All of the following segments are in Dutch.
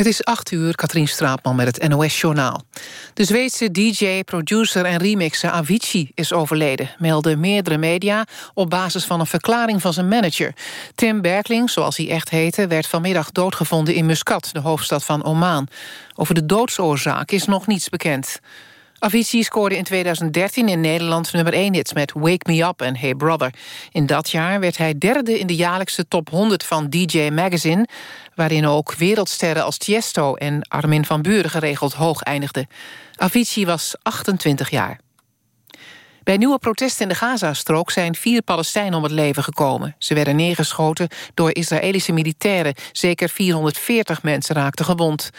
Het is 8 uur, Katrien Straatman met het NOS-journaal. De Zweedse DJ, producer en remixer Avicii is overleden... melden meerdere media op basis van een verklaring van zijn manager. Tim Berkling, zoals hij echt heette... werd vanmiddag doodgevonden in Muscat, de hoofdstad van Oman. Over de doodsoorzaak is nog niets bekend. Avicii scoorde in 2013 in Nederland nummer 1 hits met Wake Me Up en Hey Brother. In dat jaar werd hij derde in de jaarlijkse top 100 van DJ Magazine... waarin ook wereldsterren als Tiesto en Armin van Buren geregeld hoog eindigden. Avicii was 28 jaar. Bij nieuwe protesten in de Gazastrook zijn vier Palestijnen om het leven gekomen. Ze werden neergeschoten door Israëlische militairen. Zeker 440 mensen raakten gewond.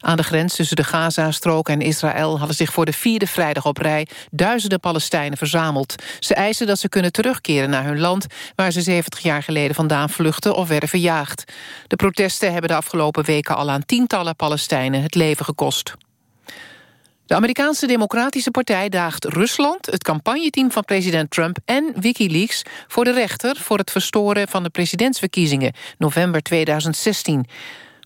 Aan de grens tussen de Gazastrook en Israël... hadden zich voor de vierde vrijdag op rij duizenden Palestijnen verzameld. Ze eisen dat ze kunnen terugkeren naar hun land... waar ze 70 jaar geleden vandaan vluchtten of werden verjaagd. De protesten hebben de afgelopen weken al aan tientallen Palestijnen het leven gekost. De Amerikaanse Democratische Partij daagt Rusland... het campagneteam van president Trump en Wikileaks... voor de rechter voor het verstoren van de presidentsverkiezingen... november 2016.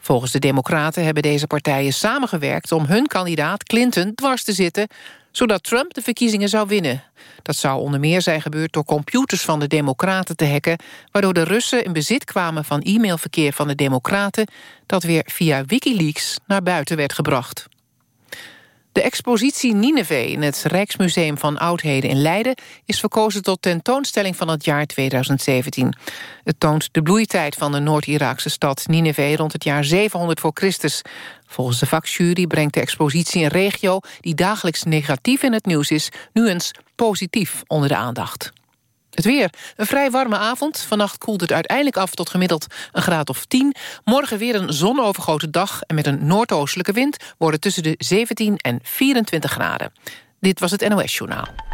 Volgens de Democraten hebben deze partijen samengewerkt... om hun kandidaat Clinton dwars te zitten... zodat Trump de verkiezingen zou winnen. Dat zou onder meer zijn gebeurd door computers van de Democraten te hacken... waardoor de Russen in bezit kwamen van e-mailverkeer van de Democraten... dat weer via Wikileaks naar buiten werd gebracht. De expositie Nineveh in het Rijksmuseum van Oudheden in Leiden... is verkozen tot tentoonstelling van het jaar 2017. Het toont de bloeitijd van de Noord-Iraakse stad Nineveh... rond het jaar 700 voor Christus. Volgens de vakjury brengt de expositie een regio... die dagelijks negatief in het nieuws is... nu eens positief onder de aandacht. Het weer. Een vrij warme avond. Vannacht koelt het uiteindelijk af tot gemiddeld een graad of 10. Morgen weer een zonovergoten dag en met een noordoostelijke wind... worden tussen de 17 en 24 graden. Dit was het NOS Journaal.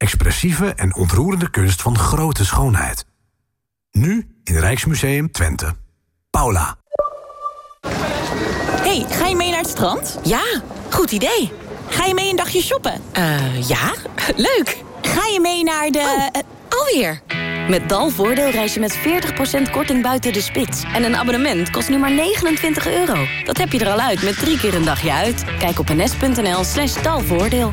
expressieve en ontroerende kunst van grote schoonheid. Nu in Rijksmuseum Twente. Paula. hey, ga je mee naar het strand? Ja, goed idee. Ga je mee een dagje shoppen? Uh, ja, leuk. Ga je mee naar de... Oh, uh, alweer. Met Dalvoordeel reis je met 40% korting buiten de spits. En een abonnement kost nu maar 29 euro. Dat heb je er al uit met drie keer een dagje uit. Kijk op ns.nl slash dalvoordeel.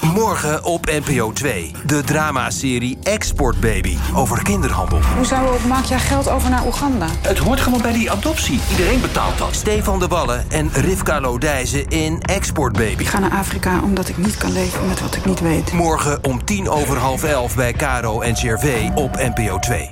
Morgen op NPO 2. De dramaserie Export Baby over kinderhandel. Hoezo maak jij geld over naar Oeganda? Het hoort gewoon bij die adoptie. Iedereen betaalt dat. Stefan de Wallen en Rivka Lodijzen in Export Baby. Ik ga naar Afrika omdat ik niet kan leven met wat ik niet weet. Morgen om tien over half elf bij Caro en CRV op NPO 2.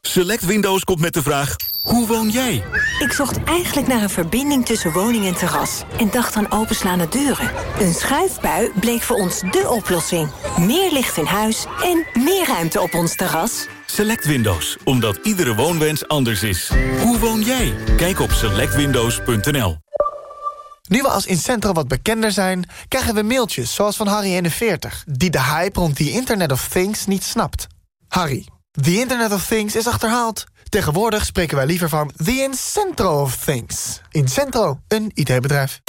Select Windows komt met de vraag, hoe woon jij? Ik zocht eigenlijk naar een verbinding tussen woning en terras... en dacht aan openslaande deuren. Een schuifbui bleek voor ons dé oplossing. Meer licht in huis en meer ruimte op ons terras. Select Windows, omdat iedere woonwens anders is. Hoe woon jij? Kijk op selectwindows.nl. Nu we als Incentro wat bekender zijn, krijgen we mailtjes zoals van Harry41... die de hype rond die Internet of Things niet snapt. Harry, The Internet of Things is achterhaald. Tegenwoordig spreken wij liever van The Incentro of Things. Incentro, een IT-bedrijf.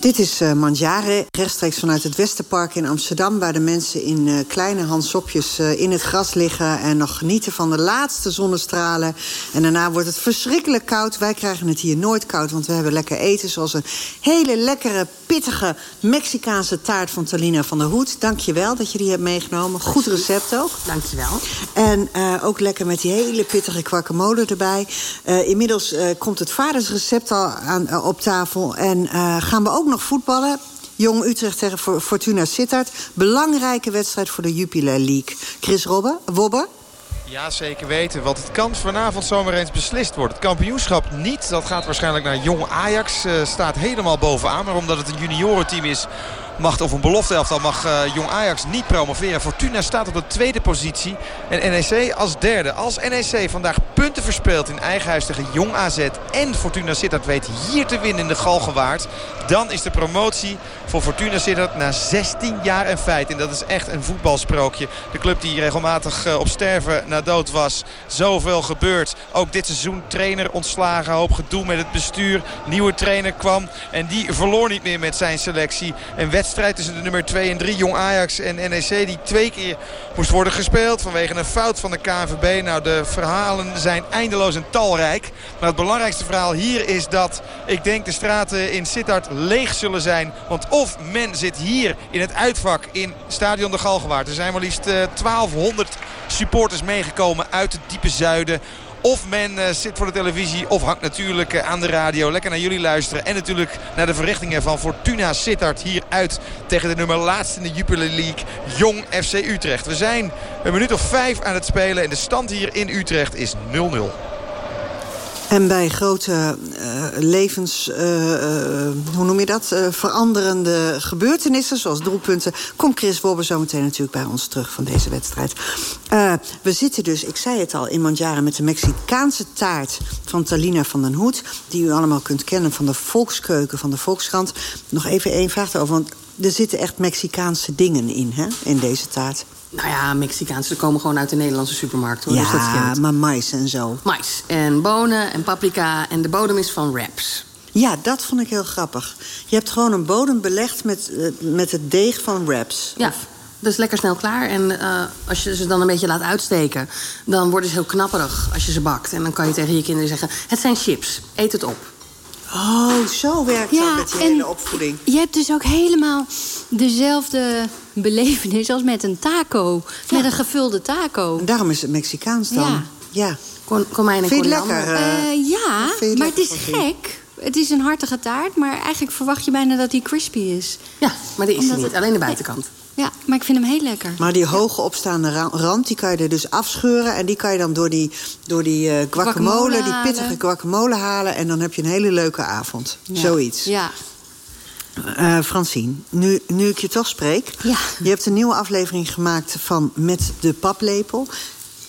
Dit is uh, Mandjare, rechtstreeks vanuit het Westerpark in Amsterdam... waar de mensen in uh, kleine handsopjes uh, in het gras liggen... en nog genieten van de laatste zonnestralen. En daarna wordt het verschrikkelijk koud. Wij krijgen het hier nooit koud, want we hebben lekker eten... zoals een hele lekkere, pittige Mexicaanse taart van Talina van der Hoed. Dank je wel dat je die hebt meegenomen. Goed recept ook. Dank je wel. En ook lekker met die hele pittige guacamole erbij. inmiddels komt het vadersrecept al aan, op tafel... en gaan we ook nog voetballen. Jong Utrecht tegen Fortuna Sittard. Belangrijke wedstrijd voor de Jupiler League. Chris Robbe, Wobbe? Ja, zeker weten. Want het kan vanavond zomaar eens beslist worden. Het kampioenschap niet. Dat gaat waarschijnlijk naar Jong Ajax. Uh, staat helemaal bovenaan. Maar omdat het een juniorenteam is mag, of een belofte elftal mag uh, Jong Ajax niet promoveren. Fortuna staat op de tweede positie. En NEC als derde. Als NEC vandaag punten verspeelt in eigen huis tegen Jong AZ. En Fortuna Sittard weet hier te winnen in de Galgenwaard. Dan is de promotie voor Fortuna Sittard na 16 jaar een feit. En dat is echt een voetbalsprookje. De club die regelmatig uh, op sterven na dood was. Zoveel gebeurd. Ook dit seizoen trainer ontslagen. Hoop gedoe met het bestuur. Nieuwe trainer kwam. En die verloor niet meer met zijn selectie. Een wedstrijd tussen de nummer 2 en 3. Jong Ajax en NEC die twee keer moest worden gespeeld. Vanwege een fout van de KNVB. Nou de verhalen zijn eindeloos en talrijk. Maar het belangrijkste verhaal hier is dat ik denk de straten in Sittard leeg zullen zijn. Want of men zit hier in het uitvak in Stadion de Galgenwaard. Er zijn maar liefst 1200 supporters meegekomen uit het diepe zuiden. Of men uh, zit voor de televisie of hangt natuurlijk uh, aan de radio. Lekker naar jullie luisteren. En natuurlijk naar de verrichtingen van Fortuna Sittard hier uit tegen de nummer laatste in de Jupiler League. Jong FC Utrecht. We zijn een minuut of vijf aan het spelen. En de stand hier in Utrecht is 0-0. En bij grote uh, levens, uh, uh, hoe noem je dat, veranderende gebeurtenissen... zoals doelpunten, komt Chris Wobber zo meteen natuurlijk bij ons terug van deze wedstrijd. we zitten dus, ik zei het al, in Mandjaren met de Mexicaanse taart van Talina van den Hoed... die u allemaal kunt kennen van de Volkskeuken van de Volkskrant. Nog even één vraag erover, want er zitten echt Mexicaanse dingen in, hè, in deze taart. Nou ja, Mexicaanse komen gewoon uit de Nederlandse supermarkt. Hoor, ja, dus dat maar mais en zo. Mais en bonen en paprika en de bodem is van wraps. Ja, dat vond ik heel grappig. Je hebt gewoon een bodem belegd met, uh, met het deeg van wraps. Ja, dat is lekker snel klaar. En uh, als je ze dan een beetje laat uitsteken... dan worden ze heel knapperig als je ze bakt. En dan kan je tegen je kinderen zeggen... het zijn chips, eet het op. Oh, zo werkt ja, dat met die hele opvoeding. Je hebt dus ook helemaal dezelfde belevenis als met een taco. Ja. Met een gevulde taco. En daarom is het Mexicaans dan. Ja. ja. Kon, komijn en Vind je het lekker? Uh, ja, maar het is gek. Het is een hartige taart, maar eigenlijk verwacht je bijna dat hij crispy is. Ja, maar die is Omdat... niet. Alleen de buitenkant. Ja, maar ik vind hem heel lekker. Maar die hoge opstaande rand, die kan je er dus afscheuren... en die kan je dan door die, door die uh, guacamole, guacamole die pittige guacamole halen... en dan heb je een hele leuke avond. Ja. Zoiets. Ja. Uh, Francine, nu, nu ik je toch spreek... Ja. je hebt een nieuwe aflevering gemaakt van Met de paplepel...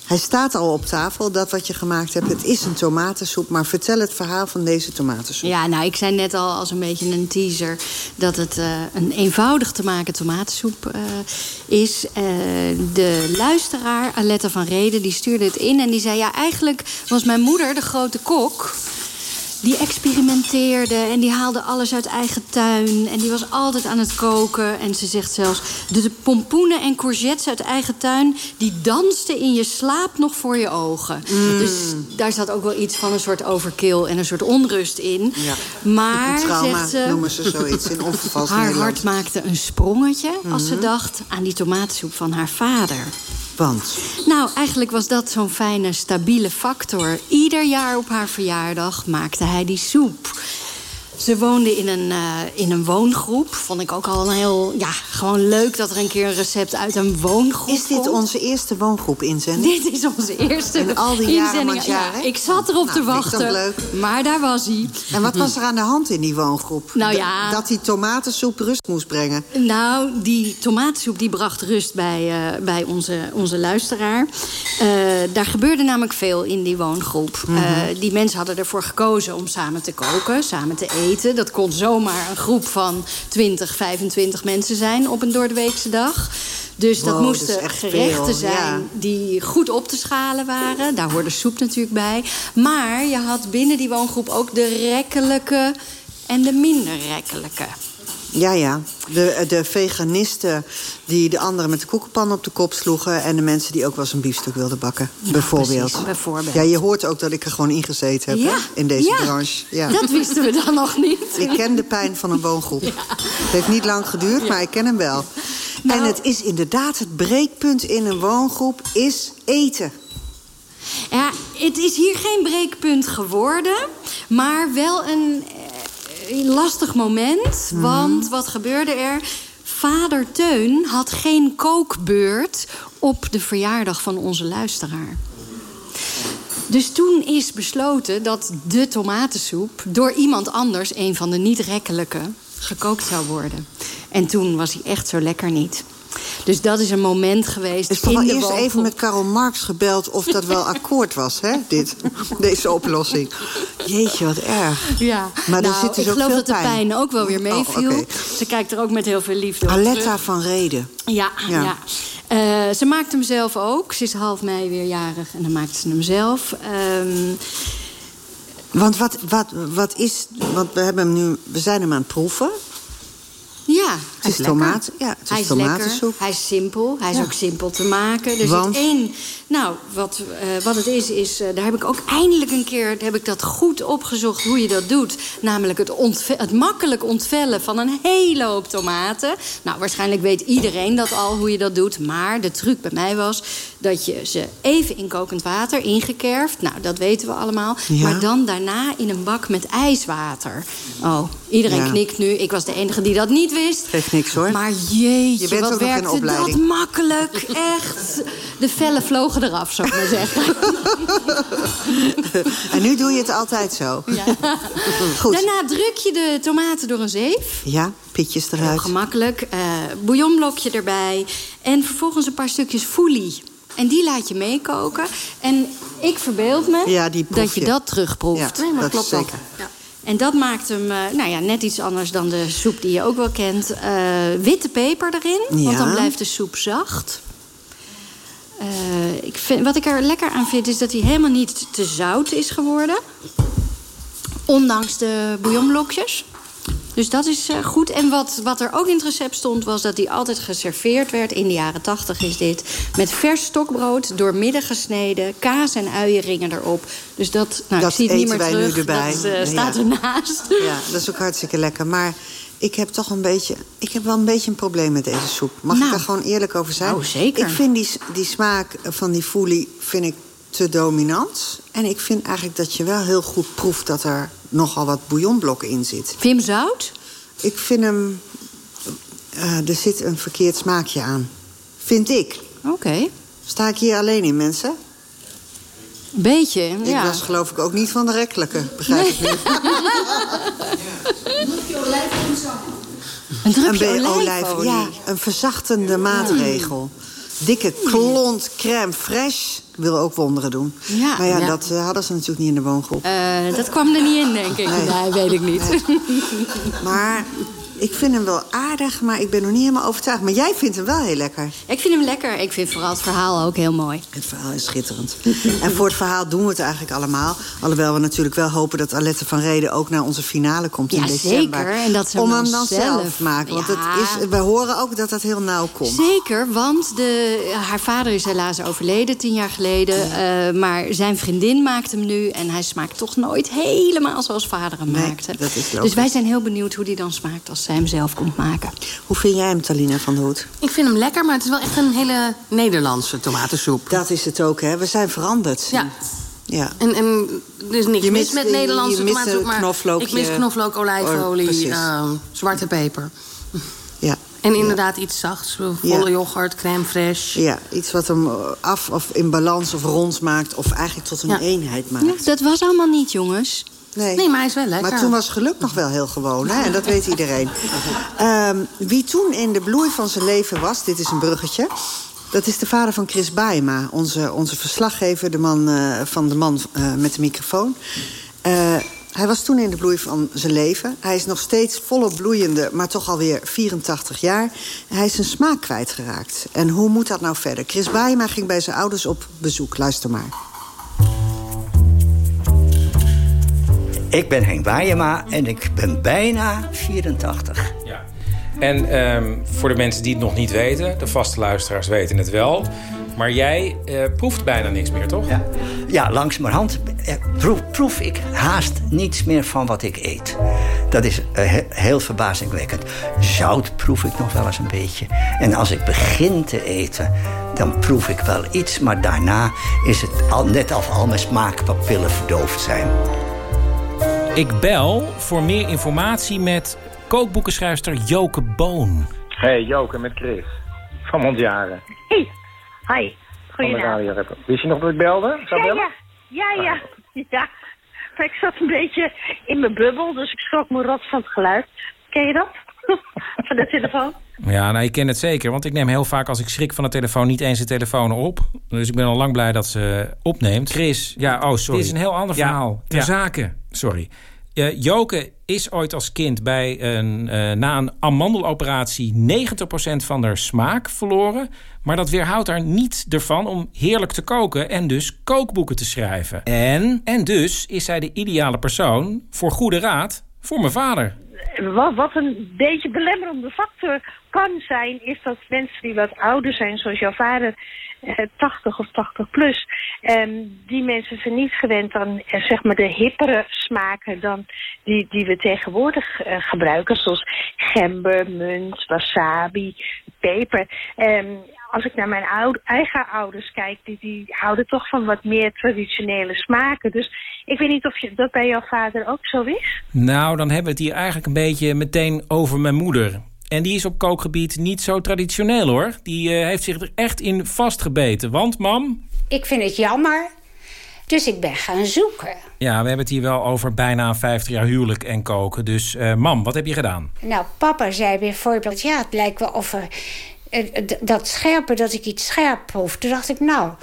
Hij staat al op tafel, dat wat je gemaakt hebt. Het is een tomatensoep, maar vertel het verhaal van deze tomatensoep. Ja, nou, ik zei net al als een beetje een teaser... dat het uh, een eenvoudig te maken tomatensoep uh, is. Uh, de luisteraar, Aletta van Reden, die stuurde het in... en die zei, ja, eigenlijk was mijn moeder de grote kok die experimenteerde en die haalde alles uit eigen tuin. En die was altijd aan het koken. En ze zegt zelfs, de pompoenen en courgettes uit eigen tuin... die dansten in je slaap nog voor je ogen. Mm. Dus daar zat ook wel iets van een soort overkill en een soort onrust in. Ja. Maar, trauma, zegt ze, noemen ze zoiets in onvervals haar Nederland. hart maakte een sprongetje... als ze Mhm. dacht aan die tomatensoep van haar vader. Nou, eigenlijk was dat zo'n fijne, stabiele factor. Ieder jaar op haar verjaardag maakte hij die soep. Ze woonde in een, uh, in een woongroep. Vond ik ook al een heel... Ja, gewoon leuk dat er een keer een recept uit een woongroep Is dit komt. onze eerste woongroep inzending? Dit is onze eerste In al die inzending. Ja, ik zat erop Nou, te wachten. leuk. Maar daar was hij. En wat was er aan de hand in die woongroep? Nou ja. Dat die tomatensoep rust moest brengen. Nou, die tomatensoep die bracht rust bij, uh, bij onze, onze luisteraar. Uh, daar gebeurde namelijk veel in die woongroep. Mhm. Die mensen hadden ervoor gekozen om samen te koken, samen te eten. Dat kon zomaar een groep van 20, 25 mensen zijn op een doordeweekse dag. Dus dat Wow, dat is moesten echt gerechten veel, zijn ja. die goed op te schalen waren. Daar hoorde soep natuurlijk bij. Maar je had binnen die woongroep ook de rekkelijke en de minder rekkelijke. Ja, ja. De, de veganisten die de anderen met de koekenpan op de kop sloegen... en de mensen die ook wel eens een biefstuk wilden bakken, bijvoorbeeld. precies, bijvoorbeeld. Ja, je hoort ook dat ik er gewoon ingezeten heb Ja, hè, in deze ja. branche. Ja. Dat wisten we dan nog niet. Ik ken de pijn van een woongroep. Het heeft niet lang geduurd, maar ik ken hem wel. Nou- en het is inderdaad het breekpunt in een woongroep is eten. Ja, het is hier geen breekpunt geworden, maar wel een, eh, lastig moment, Mhm. want wat gebeurde er? Vader Teun had geen kookbeurt op de verjaardag van onze luisteraar. Dus toen is besloten dat de tomatensoep door iemand anders, een van de niet-rekkelijke, gekookt zou worden. En toen was hij echt zo lekker niet. Dus dat is een moment geweest in wel de eerst woongroep. even met Karl Marx gebeld of dat wel akkoord was, hè? Dit, deze oplossing. Jeetje, wat erg. Ja, Maar er nou, zit dus ik ook geloof veel dat de pijn. pijn ook wel weer meeviel. Oh, oké. Ze kijkt er ook met heel veel liefde op Aletta terug. van Reden. Ja, Ja. ja. Eh, ze maakt hem zelf ook. Ze is half mei weer jarig en dan maakt ze hem zelf. Ehm, Want wat, wat, wat is... Want we, hebben hem nu, we zijn hem aan het proeven. Ja, Het is tomaat. Ja, het is hij is tomatensoep. lekker, hij is simpel, hij is Ja. ook simpel te maken. Er Want? zit één... Nou, wat, eh, wat het is, is... eh, daar heb ik ook eindelijk een keer heb ik dat goed opgezocht hoe je dat doet. Namelijk het, het makkelijk ontvellen van een hele hoop tomaten. Nou, waarschijnlijk weet iedereen dat al, hoe je dat doet. Maar de truc bij mij was dat je ze even in kokend water, ingekerfd... Nou, dat weten we allemaal. Ja. Maar dan daarna in een bak met ijswater. Oh, iedereen Ja. knikt nu. Ik was de enige die dat niet wist. Geeft niks hoor. Maar jeetje, Je wat werkte dat makkelijk. Echt. De vellen vlogen eraf, zou ik maar zeggen. En nu doe je het altijd zo. Goed. Daarna druk je de tomaten door een zeef. Ja, pitjes Heel eruit. gemakkelijk. eh bouillonblokje erbij. En vervolgens een paar stukjes foelie. En die laat je meekoken. En ik verbeeld me Ja, dat je dat terugproeft. Ja, Nee, maar dat klopt is ook. En dat maakt hem eh, nou ja, net iets anders dan de soep die je ook wel kent. Eh, witte peper erin, want dan blijft de soep zacht. Eh, ik vind, wat ik er lekker aan vind is dat hij helemaal niet te zout is geworden. Ondanks de bouillonblokjes. Dus dat is eh, goed. En wat, wat er ook in het recept stond... was dat die altijd geserveerd werd, in de jaren tachtig is dit... met vers stokbrood, doormidden gesneden... kaas en uienringen erop. Dus dat, nou, Dat ik zie het niet eten meer wij nu terug. erbij. Dat eh, Ja. staat ernaast. Ja, dat is ook hartstikke lekker. Maar ik heb toch een beetje... Ik heb wel een beetje een probleem met deze soep. Mag Nou. ik daar gewoon eerlijk over zijn? Oh, zeker. Ik vind die, die smaak van die foelie vind ik te dominant. En ik vind eigenlijk dat je wel heel goed proeft... dat er nogal wat bouillonblokken in zit. Vind je hem zout? Ik vind hem... eh, er zit een verkeerd smaakje aan. Vind ik. Oké. Sta ik hier alleen in, mensen? Beetje, Ik ja. was geloof ik ook niet van de rekkelijke, begrijp ik nu. Een drupje beetje olijfolie. Ja, een verzachtende maatregel. Dikke klont crème fraîche wil ook wonderen doen. Ja. maar ja, Ja. dat eh, hadden ze natuurlijk niet in de woongroep. Eh, dat kwam er niet in, denk ik. Nee, weet ik niet. Maar ik vind hem wel aardig, maar ik ben nog niet helemaal overtuigd. Maar jij vindt hem wel heel lekker. Ik vind hem lekker. Ik vind vooral het verhaal ook heel mooi. Het verhaal is schitterend. en voor het verhaal doen we het eigenlijk allemaal. Alhoewel we natuurlijk wel hopen dat Alette van Reden... ook naar onze finale komt in Ja, december. zeker. En dat ze hem Om hem dan zelf, zelf- maken. Want Ja. het is, we horen ook dat dat heel nauw komt. Zeker, want de, haar vader is helaas overleden tien jaar geleden. eh, maar zijn vriendin maakt hem nu. En hij smaakt toch nooit helemaal zoals vader hem Nee, maakte. dat is logisch. dus wij zijn heel benieuwd hoe die dan smaakt als zij hem zelf komt maken. Hoe vind jij hem, Talina van de Hoed? Ik vind hem lekker, maar het is wel echt een hele Nederlandse tomatensoep. Dat is het ook, hè? We zijn veranderd. Ja. Ja. En, en er is niks Je mis mist- met Nederlandse tomatensoep, maar ik mis knoflook, Oh, olijfolie, precies. eh, zwarte peper. Ja. En inderdaad iets zachts, volle Ja. yoghurt, crème fraîche. Ja, iets wat hem af of in balans of rond maakt... of eigenlijk tot een Ja. eenheid maakt. Dat was allemaal niet, jongens. Nee. Nee, maar hij is wel lekker. Maar toen was geluk nog wel heel gewoon, hè? en dat weet iedereen. Ehm, wie toen in de bloei van zijn leven was, dit is een bruggetje... dat is de vader van Chris Baema, onze, onze verslaggever... de man eh, van de man eh, met de microfoon. Eh, hij was toen in de bloei van zijn leven. Hij is nog steeds volop bloeiende, maar toch alweer 84 jaar. Hij is zijn smaak kwijtgeraakt. En hoe moet dat nou verder? Chris Baema ging bij zijn ouders op bezoek. Luister maar. Ik ben Henk Waaiema en ik ben bijna 84. Ja. En ehm, voor de mensen die het nog niet weten, de vaste luisteraars weten het wel. Maar jij eh, proeft bijna niks meer, toch? Ja, ja langzamerhand eh, proef, proef ik haast niets meer van wat ik eet. Dat is eh, he- heel verbazingwekkend. Zout proef ik nog wel eens een beetje. En als ik begin te eten, dan proef ik wel iets. Maar daarna is het al, net of al mijn smaakpapillen verdoofd zijn. Ik bel voor meer informatie met kookboekenschrijfster Joke Boon. Hey, Joke met Chris. Van Mondjaren. Hey, hi. Goedenavond. Wist je nog dat ik belde? Zou Ja, bellen? ja, ja, ja. Ja, maar ik zat een beetje in mijn bubbel, dus ik schrok me rot van het geluid. Ken je dat? van de telefoon? Ja, nou, ik ken het zeker. Want ik neem heel vaak als ik schrik van de telefoon niet eens de telefoon op. Dus ik ben al lang blij dat ze opneemt. Chris, ja, oh sorry. Dit is een heel ander Ja, verhaal. Ter ja. zake, sorry. Eh, Joke is ooit als kind bij een, eh, na een amandeloperatie 90% van haar smaak verloren. Maar dat weerhoudt haar niet ervan om heerlijk te koken en dus kookboeken te schrijven. En, en dus is zij de ideale persoon voor goede raad voor mijn vader. Wat, wat een beetje belemmerende factor kan zijn, is dat mensen die wat ouder zijn, zoals jouw vader, eh, 80 of 80 plus, ehm, die mensen zijn niet gewend aan eh, zeg maar de hippere smaken dan die, die we tegenwoordig eh, gebruiken, zoals gember, munt, wasabi, peper. Ehm, als ik naar mijn oude, eigen ouders kijk, die, die houden toch van wat meer traditionele smaken. Dus ik weet niet of je, dat bij jouw vader ook zo is. Nou, dan hebben we het hier eigenlijk een beetje meteen over mijn moeder. En die is op kookgebied niet zo traditioneel hoor. Die eh, heeft zich er echt in vastgebeten. Want, mam, Ik vind het jammer, dus ik ben gaan zoeken. ja, we hebben het hier wel over bijna 50 jaar huwelijk en koken. Dus, eh, mam, wat heb je gedaan? Nou, papa zei bijvoorbeeld, ja, het lijkt wel of er... eh, Dat scherpe, dat ik iets scherp proef. Toen dacht ik, nou,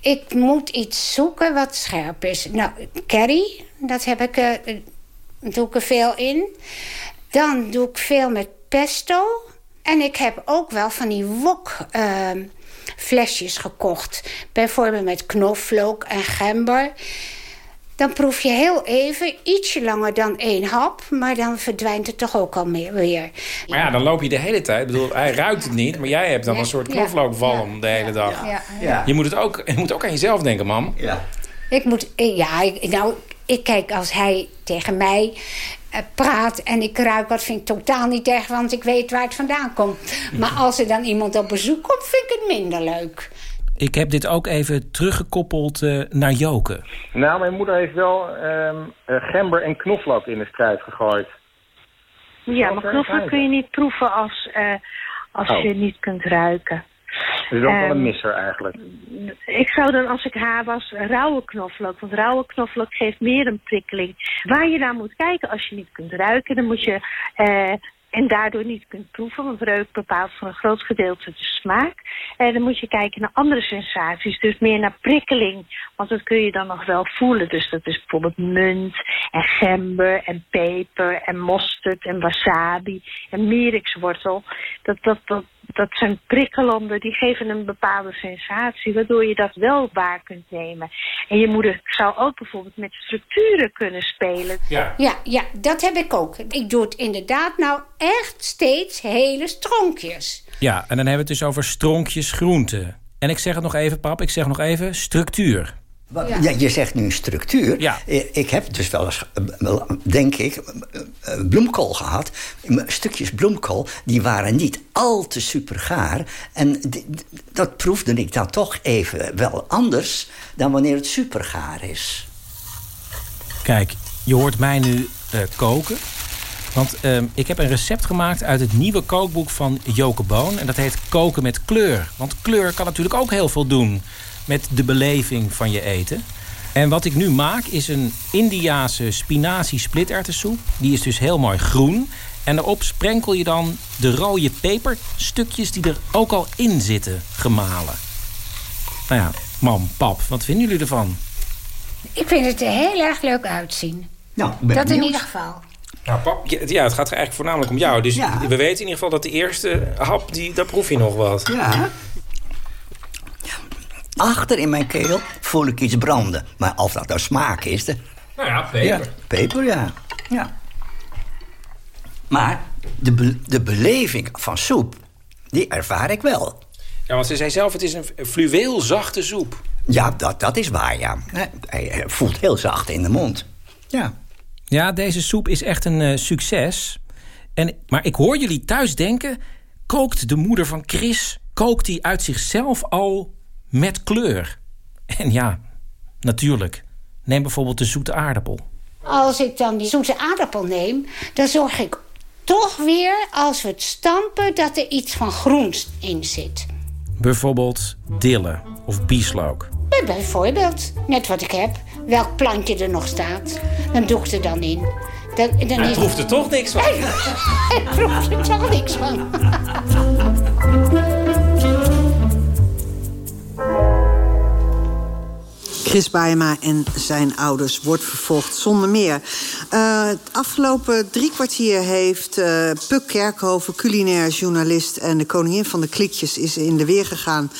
ik moet iets zoeken wat scherp is. Nou, curry, dat heb ik, eh, eh, doe ik er veel in. Dan doe ik veel met pesto. En ik heb ook wel van die wok flesjes gekocht. Bijvoorbeeld met knoflook en gember. Dan proef je heel even, ietsje langer dan één hap... maar dan verdwijnt het toch ook al meer weer. Maar ja, dan loop je de hele tijd. Ik bedoel, hij ruikt het niet, maar jij hebt dan Ja, een soort ja, knoflookvalm de hele dag. Ja, ja. Je, moet het ook, je moet ook aan jezelf denken, mam. Ik moet, ja, ik, nou, ik kijk als hij tegen mij eh, praat en ik ruik wat, vind ik totaal niet erg, want ik weet waar het vandaan komt. Maar als er dan iemand op bezoek komt, vind ik het minder leuk. Ik heb dit ook even teruggekoppeld eh, naar Joke. Nou, mijn moeder heeft wel ehm, eh, gember en knoflook in de strijd gegooid. Ja, maar knoflook kun je niet proeven als, eh, als Oh. je niet kunt ruiken. Dat is ook wel een Ehm, misser eigenlijk. Ik zou dan, als ik haar was, rauwe knoflook. Want rauwe knoflook geeft meer een prikkeling. Waar je naar moet kijken als je niet kunt ruiken, dan moet je... eh, en daardoor niet kunt proeven, want reuk bepaalt voor een groot gedeelte de smaak. En dan moet je kijken naar andere sensaties, dus meer naar prikkeling. Want dat kun je dan nog wel voelen. Dus dat is bijvoorbeeld munt en gember en peper en mosterd en wasabi en mierikswortel. Dat, dat, dat, dat zijn prikkelenden, die geven een bepaalde sensatie, waardoor je dat wel waar kunt nemen. En je moeder zou ook bijvoorbeeld met structuren kunnen spelen. Ja. Ja, ja, dat heb ik ook. Ik doe het inderdaad nou echt steeds hele stronkjes. Ja, en dan hebben we het dus over stronkjes groenten. En ik zeg het nog even, pap, ik zeg nog even structuur. Ja. je zegt nu structuur. Ja. Eh, Ik heb dus wel eens, eh, wel, denk ik, eh, bloemkool gehad. Stukjes bloemkool, die waren niet al te supergaar. En di- d- dat proefde ik dan toch even wel anders... dan wanneer het supergaar is. Kijk, je hoort mij nu eh, koken. Want ehm, ik heb een recept gemaakt uit het nieuwe kookboek van Joke Boon. En dat heet Koken met kleur. Want kleur kan natuurlijk ook heel veel doen met de beleving van je eten. En wat ik nu maak is een Indiase spinazie splitterwtensoep. Die is dus heel mooi groen. En daarop sprenkel je dan de rode peperstukjes die er ook al in zitten gemalen. Nou ja, mam, pap, wat vinden jullie ervan? Ik vind het er heel erg leuk uitzien. Nou, dat in ieder geval. Nou, pap, ja, ja, het gaat eigenlijk voornamelijk om jou. Dus we weten in ieder geval dat de eerste hap, die, daar proef je nog wat. Ja. Achter in mijn keel voel ik iets branden. Maar of dat nou smaak is... De... Nou ja, peper. Ja, peper, ja. ja. Maar de, be- de beleving van soep, die ervaar ik wel. Ja, want ze zei zelf, het is een fluweelzachte soep. Ja, dat, dat is waar, ja. Hij voelt heel zacht in de mond. Ja. Ja, deze soep is echt een eh, succes. En, maar ik hoor jullie thuis denken... kookt de moeder van Chris... kookt die uit zichzelf al met kleur? En ja, natuurlijk. Neem bijvoorbeeld de zoete aardappel. Als ik dan die zoete aardappel neem, dan zorg ik toch weer, als we het stampen, dat er iets van groens in zit. Bijvoorbeeld dille of bieslook. Bijvoorbeeld, net wat ik heb. Welk plantje er nog staat. Dan doe ik er dan in. Dan, dan Hij proeft er toch niks van. Hij proeft er toch niks van. Chris Baaema en zijn ouders wordt vervolgd zonder meer. Eh, het afgelopen drie kwartier heeft eh Puk Kerkhoven, culinair journalist... en de koningin van de klikjes is in de weer gegaan...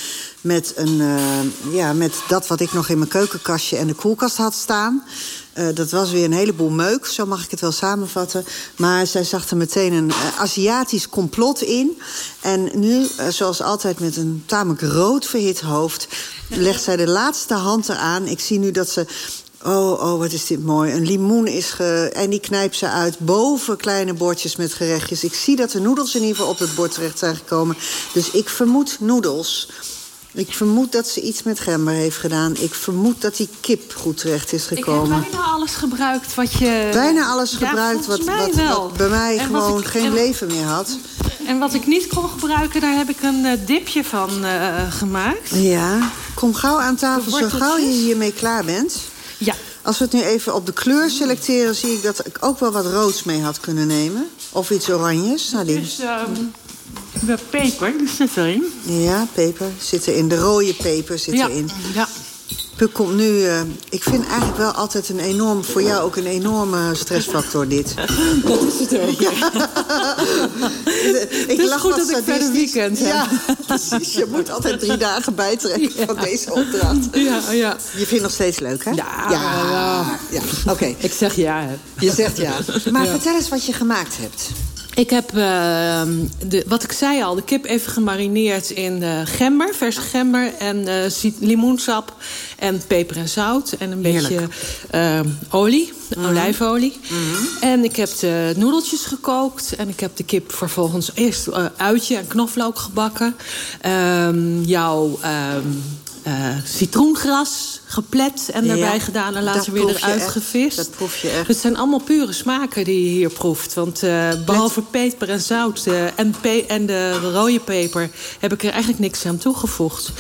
Met, een, eh, ja, met dat wat ik nog in mijn keukenkastje en de koelkast had staan. Eh, dat was weer een heleboel meuk, zo mag ik het wel samenvatten. Maar zij zag er meteen een eh, Aziatisch complot in. En nu, zoals altijd met een tamelijk rood verhit hoofd... legt zij de laatste hand eraan. Ik zie nu dat ze... Oh, oh, wat is dit mooi. Een limoen is ge... En die knijpt ze uit boven kleine bordjes met gerechtjes. Ik zie dat de noedels in ieder geval op het bord terecht zijn gekomen. Dus ik vermoed noedels. Ik vermoed dat ze iets met gember heeft gedaan. Ik vermoed dat die kip goed terecht is Ik gekomen. heb bijna alles gebruikt wat je... Bijna alles Ja, gebruikt wat, wat, bij mij En gewoon ik- geen en- leven meer had. En wat ik niet kon gebruiken, daar heb ik een eh, dipje van eh, gemaakt. Ja, kom gauw aan tafel zo gauw je hiermee klaar bent. Ja. Als we het nu even op de kleur selecteren... zie ik dat ik ook wel wat roods mee had kunnen nemen. Of iets oranjes. Nou, die... Dus ehm, de peper, zit erin. Ja, peper zit erin. De rode peper zit Ja, erin. ja. Puk komt nu... eh, ik vind eigenlijk wel altijd een enorm... voor jou ook een enorme stressfactor, dit. Dat is het ook. ik Het is lach goed dat ik verder weekend heb. Ja, precies. Je moet altijd drie dagen bijtrekken van deze opdracht. Ja, ja. Je vindt het nog steeds leuk, hè? Ja, ja. ja. Oké. Ik zeg ja. hè. Je zegt ja. Maar vertel eens wat je gemaakt hebt. Ik heb, eh, de, wat ik zei al, de kip even gemarineerd in eh, gember, verse gember... en eh, limoensap en peper en zout en een Heerlijk. beetje eh, olie, Mhm. olijfolie. En ik heb de noedeltjes gekookt en ik heb de kip vervolgens eerst eh, uitje en knoflook gebakken. Ehm, jouw eh, citroengras geplet en daarbij Ja, gedaan en later weer eruit echt. gevist. Dat proef je echt. Het zijn allemaal pure smaken die je hier proeft. Want eh, behalve peper en zout eh, en, pe- en de rode peper... heb ik er eigenlijk niks aan toegevoegd.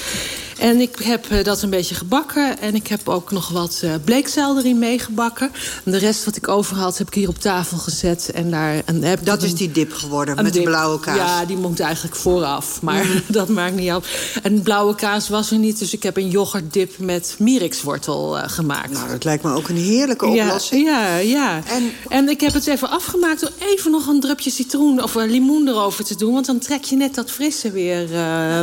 En ik heb eh, dat een beetje gebakken. En ik heb ook nog wat eh bleekselderie meegebakken. En de rest wat ik over had, heb ik hier op tafel gezet. En daar, en heb Dat een- is die dip geworden, met de blauwe kaas. Ja, die moet eigenlijk vooraf. Maar Mhm. dat maakt niet uit. En blauwe kaas was er niet. Dus ik heb een yoghurtdip met mierikswortel eh, gemaakt. Nou, dat lijkt me ook een heerlijke oplossing. Ja, ja. En, ik heb het even afgemaakt door even nog een drupje citroen of limoen erover te doen. Want dan trek je net dat frisse weer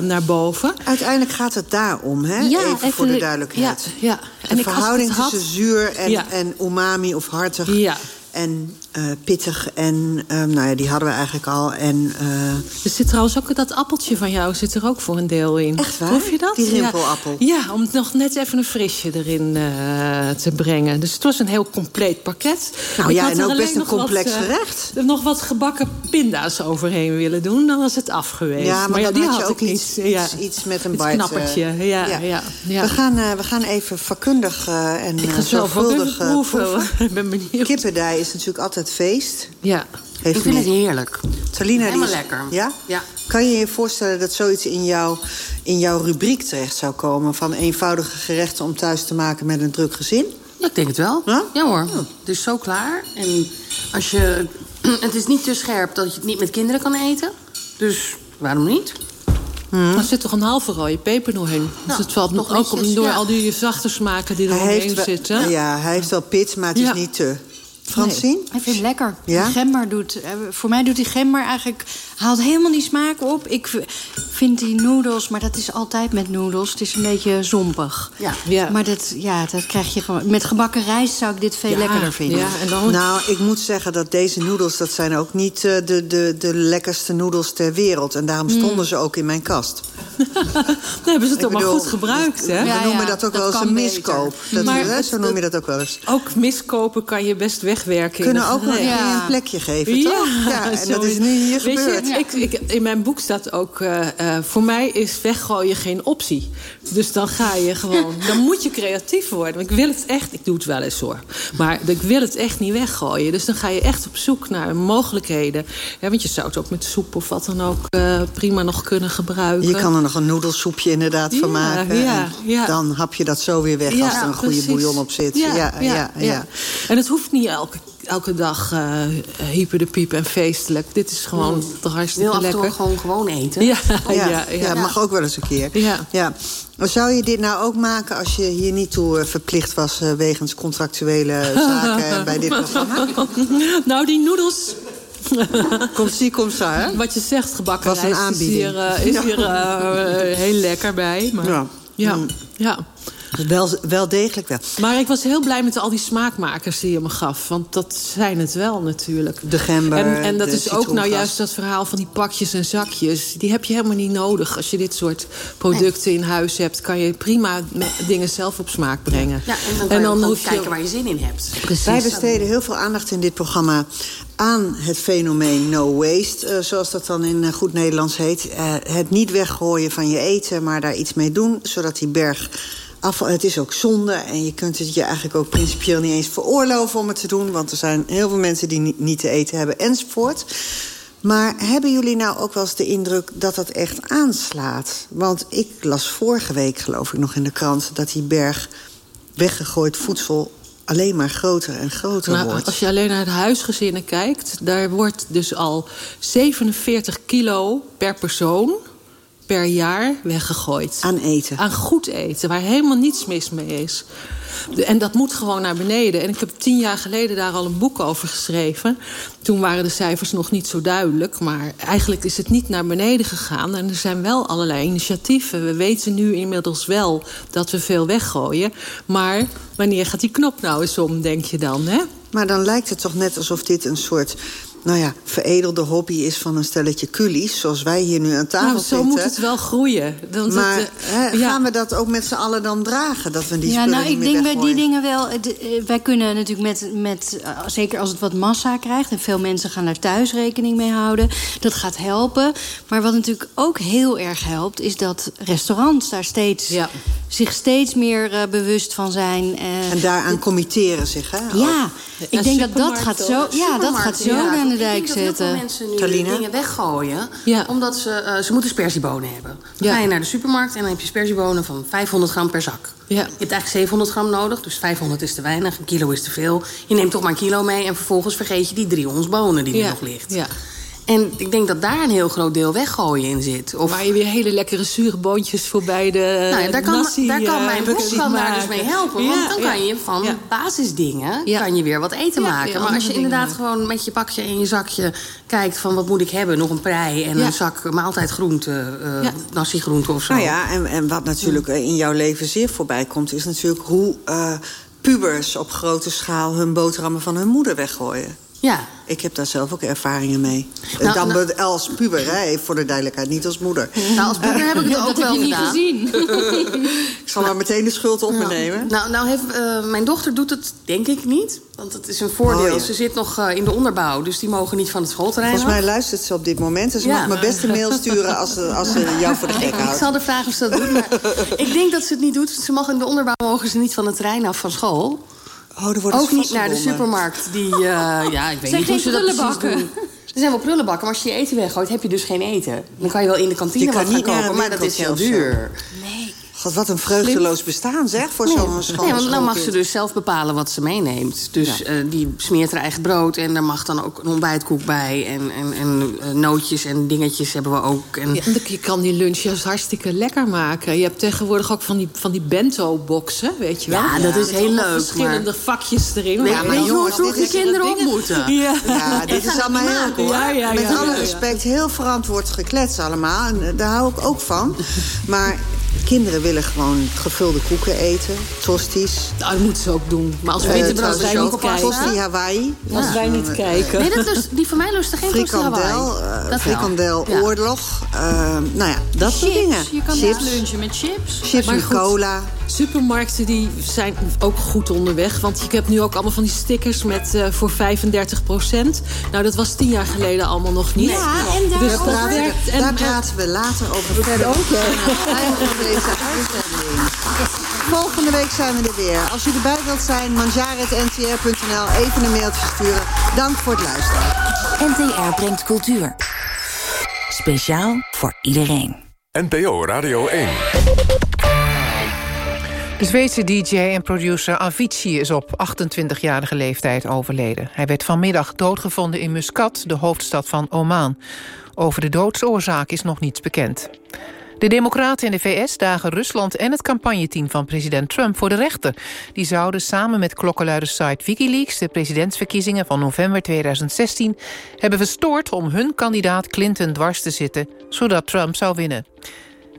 naar boven. Uiteindelijk gaat het daarom, hè? Ja, even, voor de duidelijkheid. ja, ja. De En ik verhouding had- tussen zuur en, en umami of hartig Ja. en eh, pittig. En ehm, nou ja, die hadden we eigenlijk al. En, eh, Er zit trouwens ook dat appeltje van jou zit er ook voor een deel in. Echt waar? Proef je dat? Die Ja. rimpelappel? Ja, om nog net even een frisje erin eh, te brengen. Dus het was een heel compleet pakket. Nou Ik ja, en ook best een wat, complex gerecht. nog wat gebakken pinda's overheen willen doen. Dan was het af geweest. ja, maar, ja, die had je had ook iets, niet. Ja. iets, iets met een bite. knappertje, ja, ja, ja. We, gaan, we gaan even vakkundig en Ik ga zorgvuldig even proeven. Ik ben benieuwd. Kippendij is natuurlijk altijd feest. Ja. Heeft Ik vind het heerlijk. Talina, die Helemaal is- lekker. Ja? Ja. Kan je je voorstellen dat zoiets in, jouw in jouw rubriek terecht zou komen... van eenvoudige gerechten om thuis te maken met een druk gezin? Ja, ik denk het wel. Ja, hoor. Het is zo klaar. En als je... Het is niet te scherp dat je het niet met kinderen kan eten. Dus waarom niet? Er zit toch een halve rode peper doorheen. Dus het valt toch ook door ja. al die zachte smaken die er Hij heeft omheen wel- zitten. Ja, hij heeft wel pit, maar het is niet te. Francine? Ik vind het lekker. Ja? Die gember doet, eh, voor mij doet die gember eigenlijk... haalt helemaal die smaak op. Ik vind die noedels, maar dat is altijd met noedels. Het is een beetje zompig. Ja. Ja. Maar dat, ja, dat krijg je gewoon... Met gebakken rijst zou ik dit veel Ja, lekkerder vinden. ja, en dan- Nou, ik moet zeggen dat deze noedels... dat zijn ook niet eh, de, de, de lekkerste noedels ter wereld. En daarom stonden ze ook in mijn kast. Dan hebben ze het toch maar goed gebruikt, hè? We noemen dat ook wel eens een miskoop. Dat, Maar hè, zo noem je dat ook wel eens. Ook miskopen kan je best wegwerken. Kunnen ook gerecht. een plekje geven, Ja, toch? Ja, en dat is nu hier Weet gebeurd. Je, ik, ik, in mijn boek staat ook... eh, eh, voor mij is weggooien geen optie. Dus dan ga je gewoon... Dan moet je creatief worden. Want ik wil het echt... Ik doe het wel eens hoor. Maar ik wil het echt niet weggooien. Dus dan ga je echt op zoek naar mogelijkheden. Ja, want je zou het ook met soep of wat dan ook... eh, prima nog kunnen gebruiken. Je kan nog een noedelsoepje inderdaad van Ja, maken. ja, En ja. Dan hap je dat zo weer weg als er een goede precies. bouillon op zit. Ja, ja, ja. ja. En het hoeft niet elke, elke dag eh hyper de piep en feestelijk. Dit is gewoon Mm. toch hartstikke Wil af en toe lekker. gewoon gewoon eten. Ja, Ja, ja, ja. mag ook wel eens een keer. Ja. Ja. Maar zou je dit nou ook maken als je hier niet toe eh, verplicht was... eh, wegens contractuele zaken bij dit programma? nou, die noedels... Komt zie, komt zo, hè? Wat je zegt, gebakken Was een is aanbieding. hier, eh, is Ja. hier eh, heel lekker bij. Maar, Ja. ja. Ja. Wel, wel degelijk wel. Maar ik was heel blij met al die smaakmakers die je me gaf. Want dat zijn het wel natuurlijk. De gember, En, en dat de is ook nou juist dat verhaal van die pakjes en zakjes. Die heb je helemaal niet nodig. Als je dit soort producten in huis hebt... kan je prima dingen zelf op smaak brengen. Ja, en dan kan je ook gewoon kijken waar je zin in hebt. Precies. Wij besteden heel veel aandacht in dit programma aan het fenomeen no waste, eh, zoals dat dan in eh, goed Nederlands heet. Eh, het niet weggooien van je eten, maar daar iets mee doen, zodat die berg afval. Het is ook zonde en je kunt het je eigenlijk ook principieel niet eens veroorloven om het te doen, want er zijn heel veel mensen die niet, niet te eten hebben enzovoort. Maar hebben jullie nou ook wel eens de indruk dat dat echt aanslaat? Want ik las vorige week, geloof ik, nog in de krant... dat die berg weggegooid voedsel alleen maar groter en groter Nou, wordt. als je alleen naar de huisgezinnen kijkt... daar wordt dus al 47 kilo per persoon per jaar weggegooid. Aan eten? Aan goed eten, waar helemaal niets mis mee is. En dat moet gewoon naar beneden. En ik heb tien jaar geleden daar al een boek over geschreven. Toen waren de cijfers nog niet zo duidelijk. Maar eigenlijk is het niet naar beneden gegaan. En er zijn wel allerlei initiatieven. We weten nu inmiddels wel dat we veel weggooien. Maar wanneer gaat die knop nou eens om, denk je dan, hè? Maar dan lijkt het toch net alsof dit een soort... nou ja, veredelde hobby is van een stelletje kulies... zoals wij hier nu aan tafel Nou, zo zitten. moet het wel groeien. Want maar het, hè, ja. gaan we dat ook met z'n allen dan dragen? Dat we die ja, spullen nou, ik denk bij die dingen wel. eh, de- wij kunnen natuurlijk met, met eh, zeker als het wat massa krijgt, en veel mensen gaan daar thuis rekening mee houden, dat gaat helpen. Maar wat natuurlijk ook heel erg helpt, is dat restaurants daar steeds, zich steeds meer eh, bewust van zijn. En daaraan committeren zich, hè? ja, ik En denk dat dat gaat zo, ja, dat gaat zo de Ik denk dat heel veel mensen nu Talina? dingen weggooien. Omdat ze, eh, ze moeten sperziebonen hebben. Dan Ja. ga je naar de supermarkt en dan heb je sperziebonen van 500 gram per zak. Ja. Je hebt eigenlijk 700 gram nodig, dus 500 is te weinig. Een kilo is te veel. Je neemt toch maar een kilo mee en vervolgens vergeet je die drie ons bonen die er nog ligt. Ja. En ik denk dat daar een heel groot deel weggooien in zit. Of Waar je weer hele lekkere zure boontjes voorbij de nou ja, daar, kan, nasi, daar kan eh, mijn boek daar dus mee helpen. Ja, Want dan ja. kan je van Ja. basisdingen Ja. kan je weer wat eten Ja, maken. maar als je inderdaad gewoon met je bakje en je zakje kijkt van wat moet ik hebben, nog een prei en Ja. een zak maaltijdgroente, eh Ja. nasi groente of zo. Nou ja, en, en wat natuurlijk eh, in jouw leven zeer voorbij komt... is natuurlijk hoe eh, pubers op grote schaal hun boterhammen van hun moeder weggooien. Ja. Ik heb daar zelf ook ervaringen mee. Nou, Dan nou- als puber, hè, even voor de duidelijkheid, niet als moeder. Nou, als puber heb ik het ook dat wel heb je niet gezien. Ik zal maar meteen de schuld op me nemen. Nou, nou heeft, eh, mijn dochter doet het denk ik niet. Want het is een voordeel. Oh, ja. Ze zit nog eh, in de onderbouw, dus die mogen niet van het schoolterrein Volgens mij af. luistert ze op dit moment. Dus ze Ja. mag me best een mail sturen als ze, als ze jou voor de gek Ik houdt. zal de vragen of ze dat doet. Maar ik denk dat ze het niet doet. Ze mag in de onderbouw mogen ze niet van het terrein af van school. Oh, er worden Ook niet naar de supermarkt. Die, eh, ja, ik weet Zijn niet hoe geen ze dat precies prullenbakken. doen. Er zijn wel prullenbakken, maar als je je eten weggooit, heb je dus geen eten. Dan kan je wel in de kantine Je kan wat gaan niet naar kopen, maar dat is heel duur. God, wat een vreugdeloos bestaan, zeg, voor zo'n school. Nee, want dan mag ze dus zelf bepalen wat ze meeneemt. Dus eh, die smeert haar eigen brood en daar mag dan ook een ontbijtkoek bij. En, en, en eh, nootjes en dingetjes hebben we ook. En, Ja, je kan die lunch juist hartstikke lekker maken. Je hebt tegenwoordig ook van die, van die bento-boxen, weet je wel? Ja, dat is heel leuk, verschillende maar- vakjes erin. Weet- Ja, weet hoe jongens, vroeg die is- kinderen op dingen- moeten? Ja. Ja, dit is allemaal heel hoor. Ja, ja, Met ja. alle Ja, ja. respect, heel verantwoord geklets allemaal. En eh, daar hou ik ook van. Maar kinderen willen gewoon gevulde koeken eten. Tosties. Nou, dat moeten ze ook doen. Maar als, Eh, weten we trouwens als wij niet kijken... Tosti Hawaii. Als wij niet kijken. Nee, dat lust, die van mij lusten geen tosti Hawaii. eh, frikandel Ja. oorlog. eh, nou ja, dat soort Chips. dingen. Je kan Chips. lunchen met chips. Chips Maar met goed, cola. Supermarkten die zijn ook goed onderweg. Want je hebt nu ook allemaal van die stickers met eh, voor 35% Nou, dat was tien jaar geleden allemaal nog niet. Ja, en daar, Dus dat praten, we, werkt. En- daar praten we later over verder. Oké. Einde van deze uitzending. Volgende week zijn we er weer. Als u erbij wilt zijn, manjaren.ntr.nl. Even een mailtje sturen. Dank voor het luisteren. NTR brengt cultuur. Speciaal voor iedereen. NPO Radio 1. De Zweedse DJ en producer Avicii is op 28-jarige leeftijd overleden. Hij werd vanmiddag doodgevonden in Muscat, de hoofdstad van Oman. Over de doodsoorzaak is nog niets bekend. De Democraten in de VS dagen Rusland en het campagneteam van president Trump voor de rechter. Die zouden samen met klokkenluidersite Wikileaks de presidentsverkiezingen van november 2016 hebben verstoord om hun kandidaat Clinton dwars te zitten, zodat Trump zou winnen.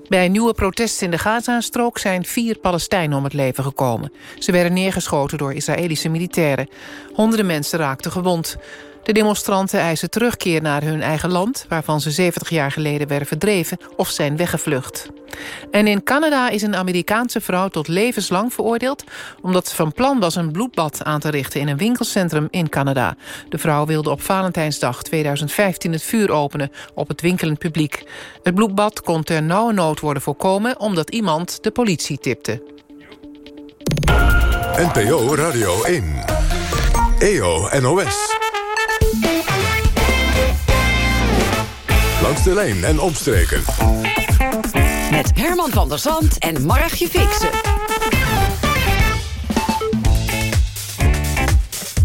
Bij nieuwe protesten in de Gaza-strook zijn vier Palestijnen om het leven gekomen. Ze werden neergeschoten door Israëlische militairen. Honderden mensen raakten gewond. De demonstranten eisen terugkeer naar hun eigen land... waarvan ze 70 jaar geleden werden verdreven of zijn weggevlucht. En in Canada is een Amerikaanse vrouw tot levenslang veroordeeld... omdat ze van plan was een bloedbad aan te richten in een winkelcentrum in Canada. De vrouw wilde op Valentijnsdag 2015 het vuur openen op het winkelend publiek. Het bloedbad kon ter nauwe nood worden voorkomen... omdat iemand de politie tipte. NPO Radio 1. EO NOS. Langs de lijn en omstreken. Met Herman van der Zand en Margje Fixen.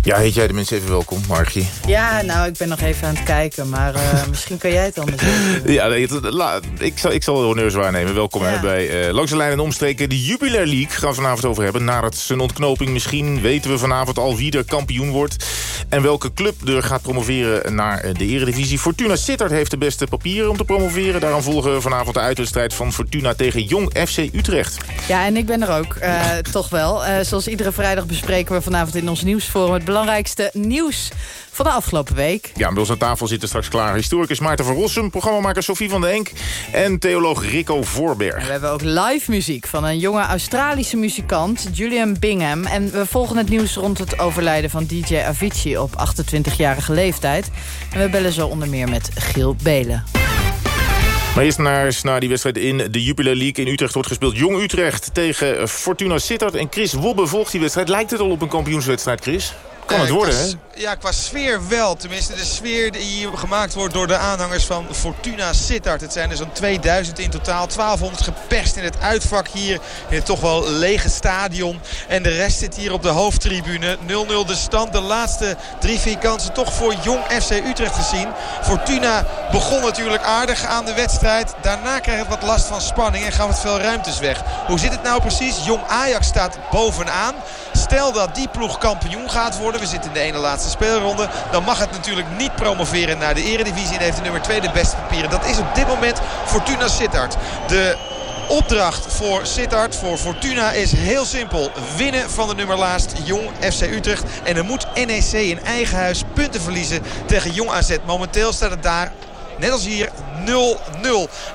Ja, heet jij de mensen even welkom, Margie? Ja, nou, ik ben nog even aan het kijken, maar eh, misschien kan jij het anders doen. Ja, nee, het- la- ik, zal, ik zal de honneurs waarnemen. Welkom hè, bij eh, Langs de Lijn en Omstreken. De Jubilair League gaan we vanavond over hebben. Na het zijn ontknoping misschien weten we vanavond al wie er kampioen wordt. En welke club er gaat promoveren naar eh, de eredivisie. Fortuna Sittard heeft de beste papieren om te promoveren. Daarom volgen we vanavond de uitwedstrijd van Fortuna tegen Jong FC Utrecht. Ja, en ik ben er ook, toch wel. Zoals iedere vrijdag bespreken we vanavond in ons nieuwsforum... het belangrijkste nieuws van de afgelopen week. Ja, bij ons aan tafel zitten straks klaar historicus Maarten van Rossum... programmamaker Sophie van den Enk en theoloog Rico Voorberg. We hebben ook live muziek van een jonge Australische muzikant, Julian Bingham. En we volgen het nieuws rond het overlijden van DJ Avicii op 28-jarige leeftijd. En we bellen zo onder meer met Giel Belen. Maar eerst naar, naar die wedstrijd in de Jupiler League. In Utrecht wordt gespeeld Jong Utrecht tegen Fortuna Sittard. En Chris Wobbe volgt die wedstrijd. Lijkt het al op een kampioenswedstrijd, Chris? Kan het Eh, worden, hè? Ja, qua sfeer wel. Tenminste, de sfeer die hier gemaakt wordt door de aanhangers van Fortuna Sittard. Het zijn er zo'n 2000 in totaal. 1200 geperst in het uitvak hier in het toch wel lege stadion. En de rest zit hier op de hoofdtribune. 0-0 de stand. De laatste drie, vier kansen toch voor Jong FC Utrecht gezien. Fortuna begon natuurlijk aardig aan de wedstrijd. Daarna krijgt het wat last van spanning en gaan wat veel ruimtes weg. Hoe zit het nou precies? Jong Ajax staat bovenaan. Stel dat die ploeg kampioen gaat worden. We zitten in de ene laatste speelronde. Dan mag het natuurlijk niet promoveren naar de eredivisie. En heeft de nummer 2 de beste papieren. Dat is op dit moment Fortuna Sittard. De opdracht voor Sittard, voor Fortuna is heel simpel. Winnen van de nummer laatst Jong FC Utrecht. En dan moet NEC in eigen huis punten verliezen tegen Jong AZ. Momenteel staat het daar Net als hier 0-0.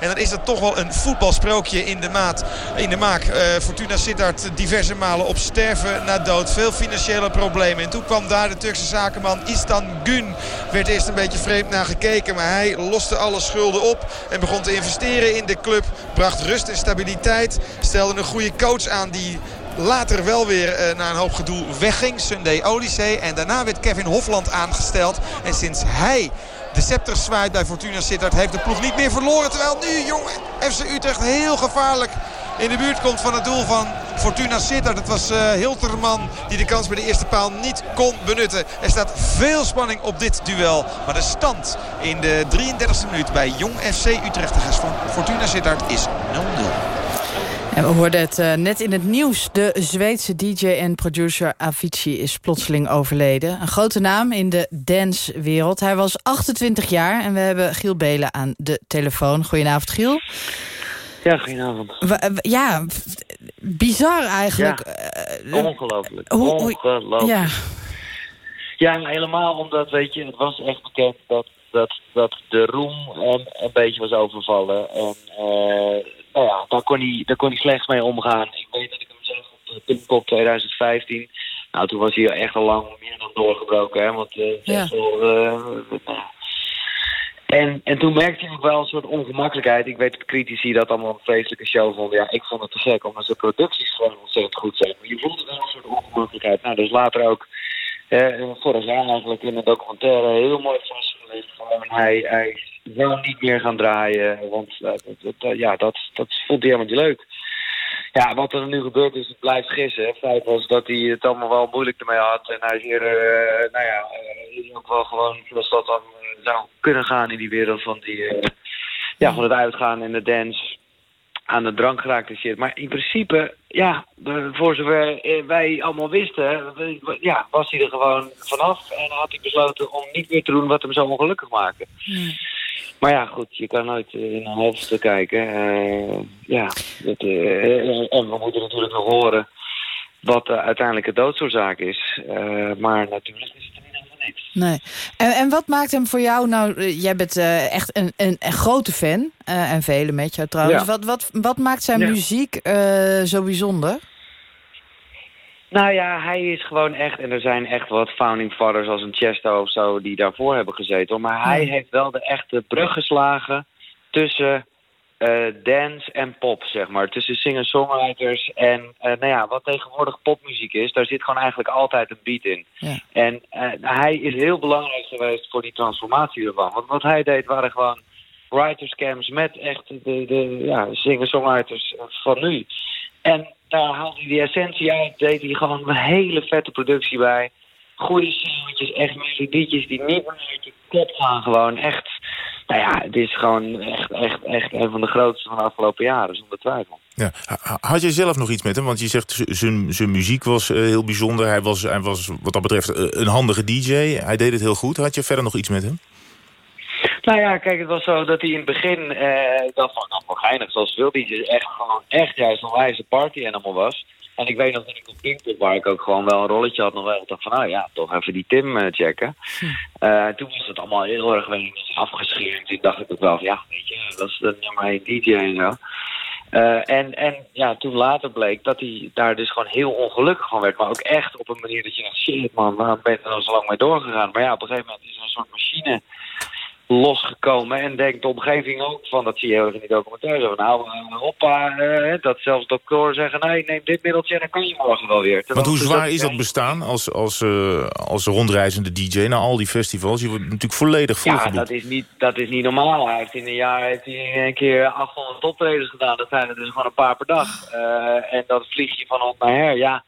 En dan is dat toch wel een voetbalsprookje in de, maat, in de maak. Eh, Fortuna Sittard diverse malen op sterven na dood. Veel financiële problemen. En toen kwam daar de Turkse zakenman Istan Gun. Werd eerst een beetje vreemd naar gekeken. Maar hij loste alle schulden op. En begon te investeren in de club. Bracht rust en stabiliteit. Stelde een goede coach aan die later wel weer eh, na een hoop gedoe wegging. Sunday Odyssey. En daarna werd Kevin Hofland aangesteld. En sinds hij de scepter zwaait bij Fortuna Sittard heeft de ploeg niet meer verloren. Terwijl nu jong FC Utrecht heel gevaarlijk in de buurt komt van het doel van Fortuna Sittard. Het was uh, Hilterman die de kans bij de eerste paal niet kon benutten. Er staat veel spanning op dit duel. Maar de stand in de 33e minuut bij Jong FC Utrecht van Fortuna Sittard is 0-0. En we hoorden het uh, net in het nieuws. De Zweedse DJ en producer Avicii is plotseling overleden. Een grote naam in de dancewereld. Hij was 28 jaar en we hebben Giel Belen aan de telefoon. Goedenavond, Giel. Ja, goedenavond. Ja, bizar eigenlijk. Ja. Eh, Ongelooflijk. hoe- hoe- Ongelooflijk. Ja. Ja, helemaal omdat, weet je, het was echt bekend dat, dat, dat de roem een beetje was overvallen. En eh, nou ja, daar kon, hij, daar kon hij slecht mee omgaan. Ik weet dat ik hem zag op de Pinkpop 2015. Nou, toen was hij echt al lang meer dan doorgebroken, hè. Want eh, is Ja. wel, eh, nou, en, en toen merkte je ook wel een soort ongemakkelijkheid. Ik weet dat critici dat allemaal een vreselijke show vonden. Ja, ik vond het te gek, omdat zijn producties gewoon ontzettend goed zijn. Maar je voelde wel een soort ongemakkelijkheid. Nou, dus later ook, eh, vorig jaar eigenlijk in een documentaire, heel mooi vastgelegd. Hij, hij wil niet meer gaan draaien, want eh, dat, dat- ja, dat, dat vond hij helemaal niet leuk. Ja, wat er nu gebeurt is, het blijft gissen. Het feit was dat hij het allemaal wel moeilijk ermee had. En hij is hier, eh, nou ja, eh, is ook wel gewoon, zoals dat dan eh, zou kunnen gaan in die wereld van, die, eh, ja, van het uitgaan en de dance aan de drank geraakt shit. Maar in principe, ja, voor zover eh, wij allemaal wisten, ja, was hij er gewoon vanaf. En had hij besloten om niet meer te doen wat hem zo ongelukkig maakte. Maar ja, goed, je kan nooit eh, in een hoofd kijken. Eh, ja, dat, en we moeten natuurlijk nog horen wat de uiteindelijke doodsoorzaak is. Maar natuurlijk is het er niet helemaal niks. Nee. En, en wat maakt hem voor jou nou... eh, jij bent eh, echt een, een, een grote fan. eh, en velen met jou trouwens. Ja. Wat, wat, wat maakt zijn Ja. muziek zo bijzonder? Nou ja, hij is gewoon echt, en er zijn echt wat founding fathers als een Chesto of zo die daarvoor hebben gezeten. Maar hij heeft wel de echte brug geslagen tussen dance en pop, zeg maar. Tussen singer-songwriters en, eh, nou ja, wat tegenwoordig popmuziek is, daar zit gewoon eigenlijk altijd een beat in. Ja. En eh, hij is heel belangrijk geweest voor die transformatie ervan. Want wat hij deed waren gewoon writerscams met echt de, de ja, singer-songwriters van nu. En daar haalde hij die essentie uit, deed hij gewoon een hele vette productie bij. Goede singeltjes, echt melodietjes die niet meer uit je kop gaan gewoon. Echt, nou ja, het is gewoon echt, echt, echt een van de grootste van de afgelopen jaren, zonder twijfel. Ja. Ha- Had je zelf nog iets met hem? Want je zegt zijn muziek was eh, heel bijzonder. Hij was, hij was wat dat betreft eh, een handige DJ. Hij deed het heel goed. Had je verder nog iets met hem? Nou ja, kijk, het was zo dat hij in het begin dacht van, nou, geinig, zoals hij dus echt gewoon echt juist een wijze party animal was. En ik weet nog dat ik op Pinkpop, waar ik ook gewoon wel een rolletje had, nog wel dacht van, nou ja, toch even die Tim eh, checken. Eh, toen was het allemaal heel erg wenig afgescheerd. Toen dacht ik ook wel van, ja, weet je, dat is de nummer 1 DJ en zo. Eh, en, en ja, toen later bleek dat hij daar dus gewoon heel ongelukkig van werd. Maar ook echt op een manier dat je dacht, shit man, waarom ben je er nou zo lang mee doorgegaan? Maar ja, op een gegeven moment is er een soort machine losgekomen. En denkt de omgeving ook van, dat zie je heel erg in die documentaire. Van, nou, eh, hoppa, eh, dat zelfs doktoren zeggen, nee, neem dit middeltje en dan kan je morgen wel weer. Want hoe zwaar is dat bestaan als, als, eh, als rondreizende DJ na al die festivals? Je wordt natuurlijk volledig Ja, volgeboekt. dat is, niet, dat is niet normaal. Hij heeft in een jaar heeft hij een keer 800 optredens gedaan. Dat zijn er dus gewoon een paar per dag. En dat vlieg je van op naar her. Ja,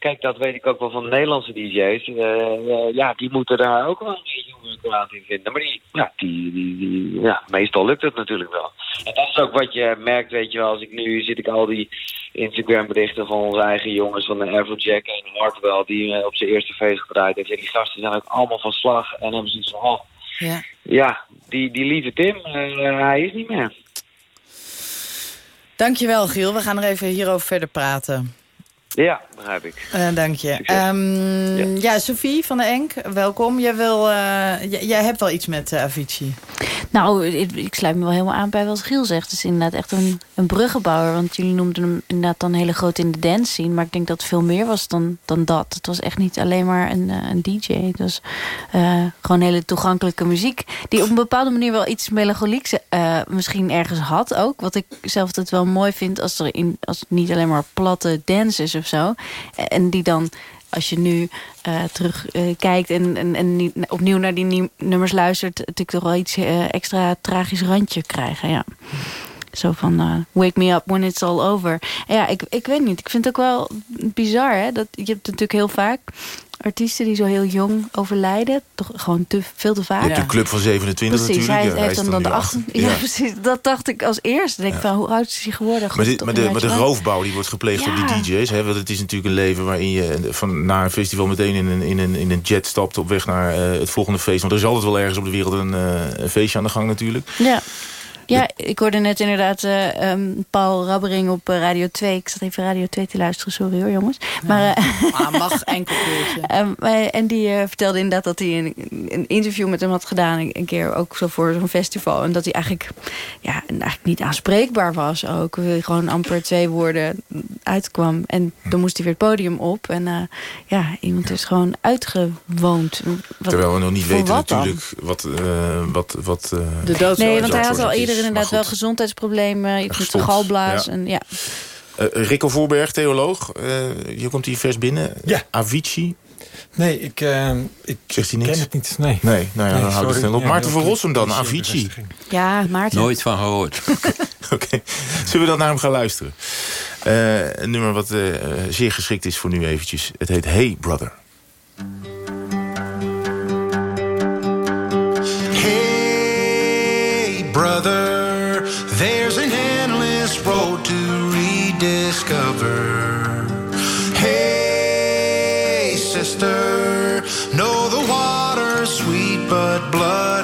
kijk, dat weet ik ook wel van de Nederlandse DJ's. Eh, eh, ja, die moeten daar ook wel een beetje een kwaad in vinden. Maar die, ja, die, die, die, ja, meestal lukt het natuurlijk wel. En dat is ook wat je merkt, weet je wel. Als ik nu zit ik al die Instagram berichten van onze eigen jongens van de Afrojack en Hartwell... die eh, op zijn eerste feest gedraaid heeft. En die gasten zijn ook allemaal van slag. En hebben zoiets van, oh, Ja. ja, die, die lieve Tim, hij is niet meer. Dankjewel, Giel. We gaan er even hierover verder praten. Ja, begrijp ik. Eh, dank je. Ehm, ja. Sophie van de Enk, welkom. Jij, wil, eh, jij hebt wel iets met eh, Avicii. Nou, ik, ik sluit me wel helemaal aan bij wat Giel zegt. Het is inderdaad echt een, een bruggenbouwer. Want jullie noemden hem inderdaad dan heel groot in de dance scene. Maar ik denk dat het veel meer was dan, dan dat. Het was echt niet alleen maar een, een DJ. Het was eh, gewoon hele toegankelijke muziek. Die op een bepaalde manier wel iets melancholieks eh, misschien ergens had ook. Wat ik zelf altijd wel mooi vind als, er in, als het niet alleen maar platte dance is of zo. En die dan als je nu eh, terug eh, kijkt en, en, en opnieuw naar die nummers luistert... natuurlijk toch wel iets eh, extra tragisch randje krijgen, ja. Zo van, wake me up when it's all over. En ja, ik, ik weet niet. Ik vind het ook wel bizar, hè. Dat, je hebt natuurlijk heel vaak artiesten die zo heel jong overlijden. Toch gewoon te, veel te vaak. Je hebt de club van 27 Precies, natuurlijk. hij Ja, heeft dan, dan de nu acht... acht- Ja, precies. Dat dacht ik als eerste. Denk ik van, hoe oud is hij geworden? Maar de, maar de, maar de jaartje roofbouw die wordt gepleegd op Ja. die DJ's. Hè, want het is natuurlijk een leven waarin je van, na een festival meteen in een, in, een, in een jet stapt op weg naar eh, het volgende feest. Want er is altijd wel ergens op de wereld een, eh, een feestje aan de gang natuurlijk. Ja. Ja, ik hoorde net inderdaad uh, um, Paul Rabbering op uh, Radio 2. Ik zat even Radio 2 te luisteren, sorry hoor jongens. Maar, uh, ah, mag enkel um, en die vertelde inderdaad dat hij een, een, interview met hem had gedaan. Een, keer ook zo voor zo'n festival. En dat hij eigenlijk, ja, eigenlijk niet aanspreekbaar was ook. Gewoon amper twee woorden uitkwam. En dan moest hij weer het podium op. En ja, iemand is gewoon uitgewoond. Wat, Terwijl we nog niet weten natuurlijk wat... wat, wat de dood Nee, want hij had al eerder inderdaad wel gezondheidsproblemen. Iets met de galblaas. Ja. En, ja. Uh, Rico Voorberg, theoloog. Uh, je komt hier vers binnen. Ja. Avicii. Nee, ik, uh, ik Zegt hij niks? ken het niet. Nee, nee nou ja, nee, dan houden we snel op. Ja, Maarten van Rossum dan, Avicii. Ja, Maarten. Nooit van gehoord. Oké, okay. zullen we dan naar hem gaan luisteren? Uh, een nummer wat uh, zeer geschikt is voor nu eventjes. Het heet Hey Brother. There's an endless road to rediscover. Hey, sister, know the water's sweet, but blood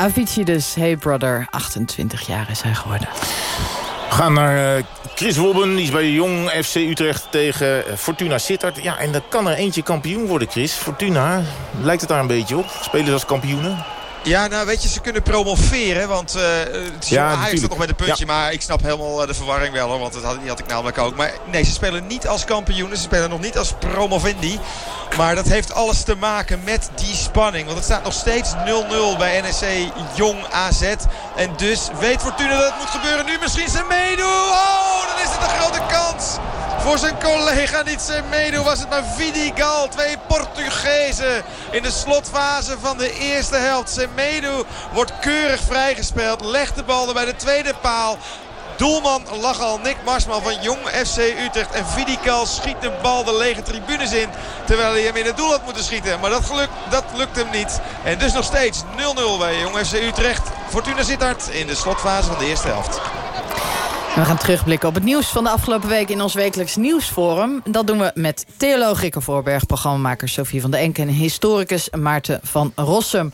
Ja, Avicii dus. Hey brother, 28 jaar is hij geworden. We gaan naar uh, Chris Wobben. Die is bij Jong FC Utrecht tegen uh, Fortuna Sittard. Ja, en dan kan er eentje kampioen worden, Chris. Fortuna, lijkt het daar een beetje op? Spelen als kampioenen? Ja, nou weet je, ze kunnen promoveren. Want uh, het is ja, Ajax staat nog met een puntje. Ja. Maar ik snap helemaal de verwarring wel hoor. Want dat had, die had ik namelijk ook. Maar nee, ze spelen niet als kampioenen. Ze spelen nog niet als promovendi. Maar dat heeft alles te maken met die spanning. Want het staat nog steeds 0-0 bij NEC Jong AZ. En dus weet Fortuna dat het moet gebeuren. Nu misschien zijn meedoen. Oh, dan is het een grote kans. Voor zijn collega niet meedoen was het maar Vidigal. Twee Portugezen in de slotfase van de eerste helft. Meedoen wordt keurig vrijgespeeld. Legt de bal er bij de tweede paal. Doelman lag al Nick Marsman van Jong FC Utrecht. En Vidikal schiet de bal de lege tribunes in. Terwijl hij hem in het doel had moeten schieten. Maar dat, geluk, dat lukt hem niet. En dus nog steeds 0-0 bij Jong FC Utrecht. Fortuna Sittard in de slotfase van de eerste helft. We gaan terugblikken op het nieuws van de afgelopen week in ons wekelijks nieuwsforum. Dat doen we met theoloog Rikke Voorberg, programmamaker Sofie van den Enk en historicus Maarten van Rossum.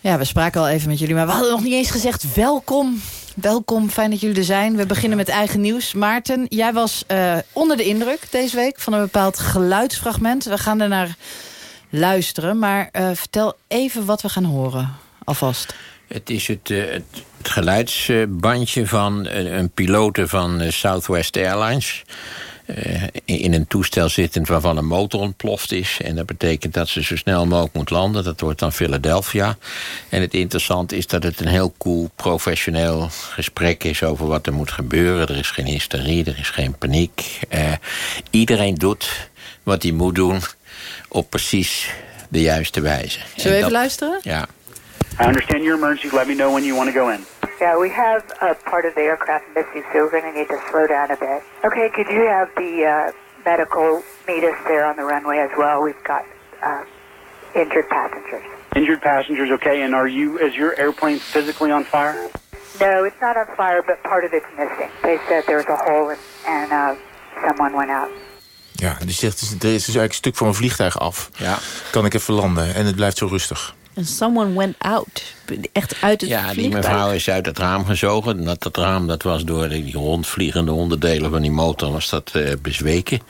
Ja, we spraken al even met jullie, maar we hadden nog niet eens gezegd welkom. Welkom, fijn dat jullie er zijn. We beginnen met eigen nieuws. Maarten, jij was uh, onder de indruk deze week van een bepaald geluidsfragment. We gaan er naar luisteren, maar uh, vertel even wat we gaan horen, alvast. Het is het, uh, het, het geluidsbandje van een pilote van Southwest Airlines... Uh, in een toestel zittend waarvan een motor ontploft is. En dat betekent dat ze zo snel mogelijk moet landen. Dat wordt dan Philadelphia. En het interessante is dat het een heel cool, professioneel gesprek is... over wat er moet gebeuren. Er is geen hysterie, er is geen paniek. Uh, iedereen doet wat hij moet doen op precies de juiste wijze. Zullen we even dat, luisteren? Ja. I understand your emergency. Let me know when you want to go in. Yeah, we have a part of the aircraft missing, so we're going to need to slow down a bit. Okay, could you have the uh, medical meet us there on the runway as well? We've got uh, injured passengers. Injured passengers, okay. And are you, is your airplane physically on fire? No, it's not on fire, but part of it's missing. They said there was a hole and, and uh, someone went out. Ja, die zegt, er is dus eigenlijk een stuk van een vliegtuig af. Ja. Kan ik even landen? En het blijft zo rustig. En someone went out. Echt uit het Ja, vliegtuig. die mevrouw is uit het raam gezogen. Dat, dat raam dat was door die rondvliegende onderdelen van die motor was dat uh, bezweken.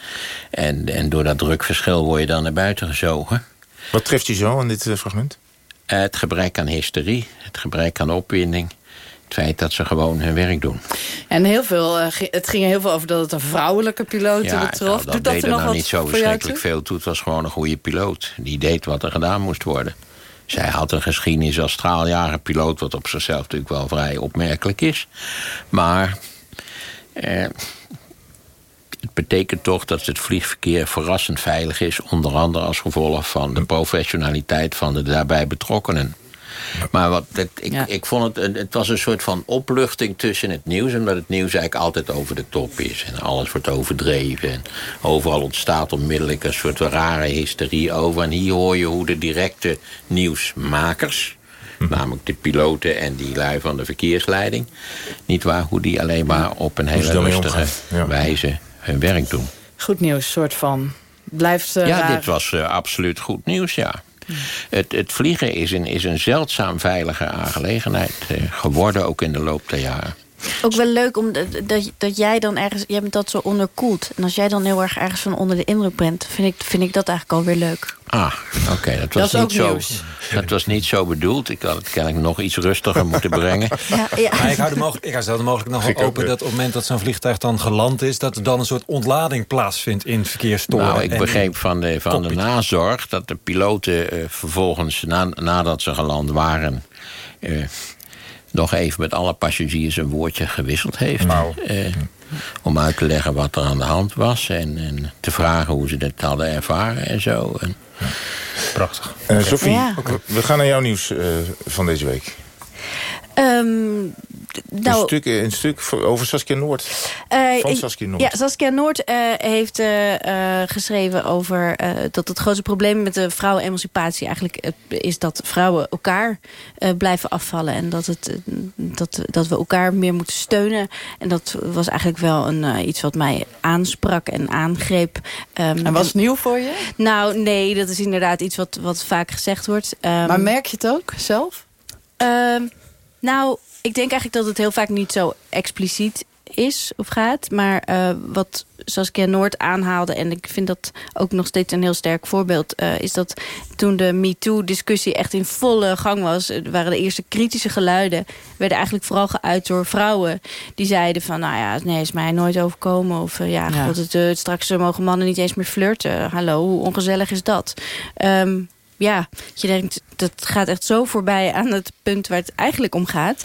En, en door dat drukverschil word je dan naar buiten gezogen. Wat treft je zo aan dit uh, fragment? Uh, het gebrek aan hysterie, het gebrek aan opwinding. Het feit dat ze gewoon hun werk doen. En heel veel, het ging heel veel over dat het een vrouwelijke piloot ja, betrof. Nou, dat Doet dat deed er nog nou niet zo verschrikkelijk toe? veel toe. Het was gewoon een goede piloot. Die deed wat er gedaan moest worden. Zij had een geschiedenis als straaljagerpiloot... wat op zichzelf natuurlijk wel vrij opmerkelijk is. Maar eh, het betekent toch dat het vliegverkeer verrassend veilig is... onder andere als gevolg van de professionaliteit van de daarbij betrokkenen. Maar wat, het, ik, ja. ik vond het, het was een soort van opluchting tussen het nieuws... omdat het nieuws eigenlijk altijd over de top is. En alles wordt overdreven. En overal ontstaat onmiddellijk een soort rare hysterie over. En hier hoor je hoe de directe nieuwsmakers... Hm. namelijk de piloten en die lui van de verkeersleiding... niet waar, hoe die alleen maar op een hele rustige ja. wijze hun werk doen. Goed nieuws, soort van. Blijft uh, Ja, raar. dit was uh, absoluut goed nieuws, ja. Het, het, vliegen is een, is een zeldzaam veilige aangelegenheid eh, geworden, ook in de loop der jaren. Ook wel leuk om dat, dat jij dan ergens, jij bent dat zo onderkoeld. En als jij dan heel erg ergens van onder de indruk bent, vind ik, vind ik dat eigenlijk alweer leuk. Ah, oké. Okay. Dat, was dat niet zo. Nieuws. Dat was niet zo bedoeld. Ik had het kennelijk nog iets rustiger moeten brengen. Ja, ja. Maar ik hou, de mogelijk, ik hou de mogelijk nog wel open dat op het moment dat zo'n vliegtuig dan geland is, dat er dan een soort ontlading plaatsvindt in het verkeerstoren. Nou, ik begreep van de, van de nazorg dat de piloten uh, vervolgens, na, nadat ze geland waren. Uh, nog even met alle passagiers een woordje gewisseld heeft. Nou. Uh, om uit te leggen wat er aan de hand was. En, en te vragen hoe ze dat hadden ervaren en zo. En... Prachtig. Uh, Sophie, ja. we gaan naar jouw nieuws uh, van deze week. Um, nou, een, stuk, een stuk over Saskia Noord. Uh, van Saskia Noord. Ja, Saskia Noord uh, heeft uh, geschreven over dat het grootste probleem met de vrouwenemancipatie eigenlijk is dat vrouwen elkaar blijven afvallen. En dat, het, dat, dat we elkaar meer moeten steunen. En dat was eigenlijk wel een, iets wat mij aansprak en aangreep. Um, en was het nieuw voor je? Nou, nee, dat is inderdaad iets wat, wat vaak gezegd wordt. Um, maar merk je het ook zelf? Nou, ik denk eigenlijk dat het heel vaak niet zo expliciet is of gaat. Maar uh, wat Saskia Noord aanhaalde... en ik vind dat ook nog steeds een heel sterk voorbeeld... Uh, is dat toen de MeToo-discussie echt in volle gang was... Uh, waren de eerste kritische geluiden... werden eigenlijk vooral geuit door vrouwen... die zeiden van, nou ja, nee, is mij nooit overkomen... of uh, ja, ja. God, het, straks mogen mannen niet eens meer flirten. Hallo, hoe ongezellig is dat? Um, ja, je denkt, dat gaat echt zo voorbij aan het punt waar het eigenlijk om gaat.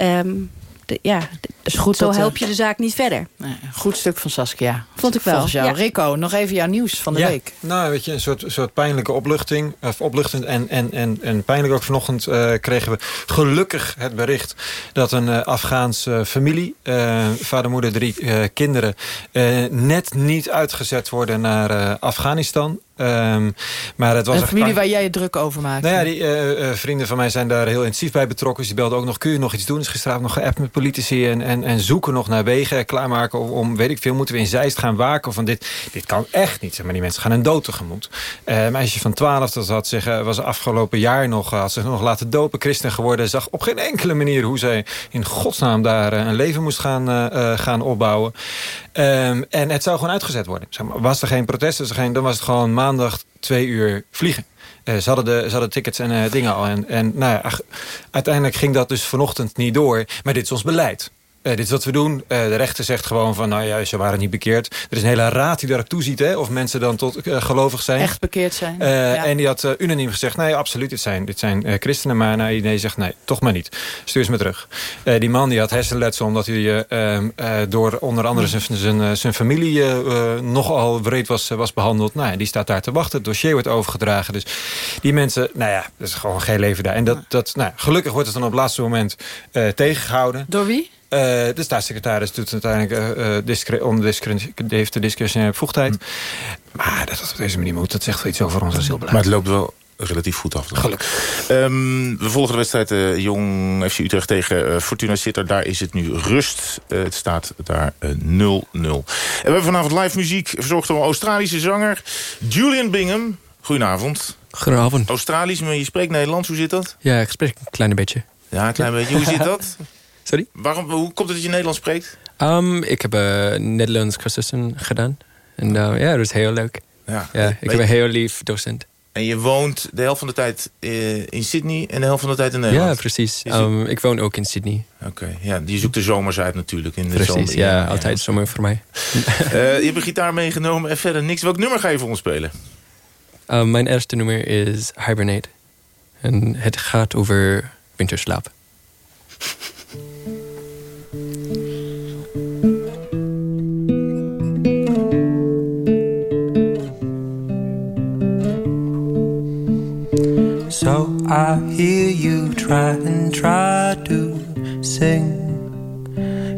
Um, de, ja, dus goed zo help je de zaak niet verder. Nee, goed stuk van Saskia. Vond ik wel. Volgens jou. Ja. Rico, nog even jouw nieuws van de ja, week. Nou, weet je, een soort, soort pijnlijke opluchting. Of opluchtend en, en, en, en pijnlijk ook vanochtend uh, kregen we gelukkig het bericht... dat een uh, Afghaanse familie, uh, vader, moeder, drie kinderen... net niet uitgezet worden naar Afghanistan. Um, maar het was een familie waar jij je druk over maakt. Nou ja, die uh, uh, vrienden van mij zijn daar heel intensief bij betrokken. Dus die belden ook nog, kun je nog iets doen? Dus gisteravond nog geappt met politici en, en, en zoeken nog naar wegen. Klaarmaken om, om, weet ik veel, moeten we in Zeist gaan waken? Van dit, dit kan echt niet, zeg maar. Die mensen gaan een dood tegemoet. Uh, een meisje van 12, dat had zich, was afgelopen jaar nog, had zich nog laten dopen, christen geworden. Zag op geen enkele manier hoe zij in godsnaam daar een leven moest gaan, gaan opbouwen. Um, en het zou gewoon uitgezet worden. Zeg maar, was er geen protest, was er geen, dan was het gewoon maandag twee uur vliegen. Uh, ze, hadden de, ze hadden tickets en uh, dingen al. En, en nou ja, uiteindelijk ging dat dus vanochtend niet door. Maar dit is ons beleid. Uh, dit is wat we doen. Uh, de rechter zegt gewoon van, nou ja, ze waren niet bekeerd. Er is een hele raad die daarop toeziet, hè, of mensen dan tot uh, gelovig zijn. Echt bekeerd zijn. Ja. En die had unaniem gezegd, nee, absoluut, dit zijn, dit zijn christenen. Maar nou, nee, zegt, nee, toch maar niet. Stuur ze me terug. die man die had hersenletsel omdat hij ehm, door onder andere zijn, zijn, zijn familie nogal breed was, was behandeld. Nou, die staat daar te wachten. Het dossier wordt overgedragen. Dus die mensen, nou ja, dat is gewoon geen leven daar. En dat, dat, nou, gelukkig wordt het dan op het laatste moment tegengehouden. Door wie? Uh, de staatssecretaris doet het uiteindelijk uh, discre om de heeft de discretionaire bevoegdheid. Hm. Maar dat dat op deze manier moet, dat zegt wel iets over ons asielbeleid. Maar het loopt wel relatief goed af. Gelukkig. Um, we volgen de wedstrijd uh, Jong FC Utrecht tegen uh, Fortuna Sittard. Daar is het nu rust. Uh, het staat daar 0-0. en we hebben vanavond live muziek verzorgd door een Australische zanger. Julian Bingham. Goedenavond. Goedenavond. Australisch, maar je spreekt Nederlands. Hoe zit dat? Ja, ik spreek een klein beetje. Ja, een klein beetje. Hoe zit dat? Sorry? Waarom, hoe komt het dat je Nederlands spreekt? Um, ik heb een Nederlands cursussen gedaan. En uh, ja, dat is heel leuk. Ja, ja ik heb een heel lief docent. En je woont de helft van de tijd uh, in Sydney en de helft van de tijd in Nederland? Ja, precies. Um, ik woon ook in Sydney. Oké, okay, ja, je zoekt de zomers uit natuurlijk. In de precies, zomer, ja, ja, altijd ja. zomer voor mij. uh, je hebt een gitaar meegenomen en verder niks. Welk nummer ga je voor ons spelen? Um, mijn eerste nummer is Hibernate. En het gaat over winterslaap. So I hear you try and try to sing.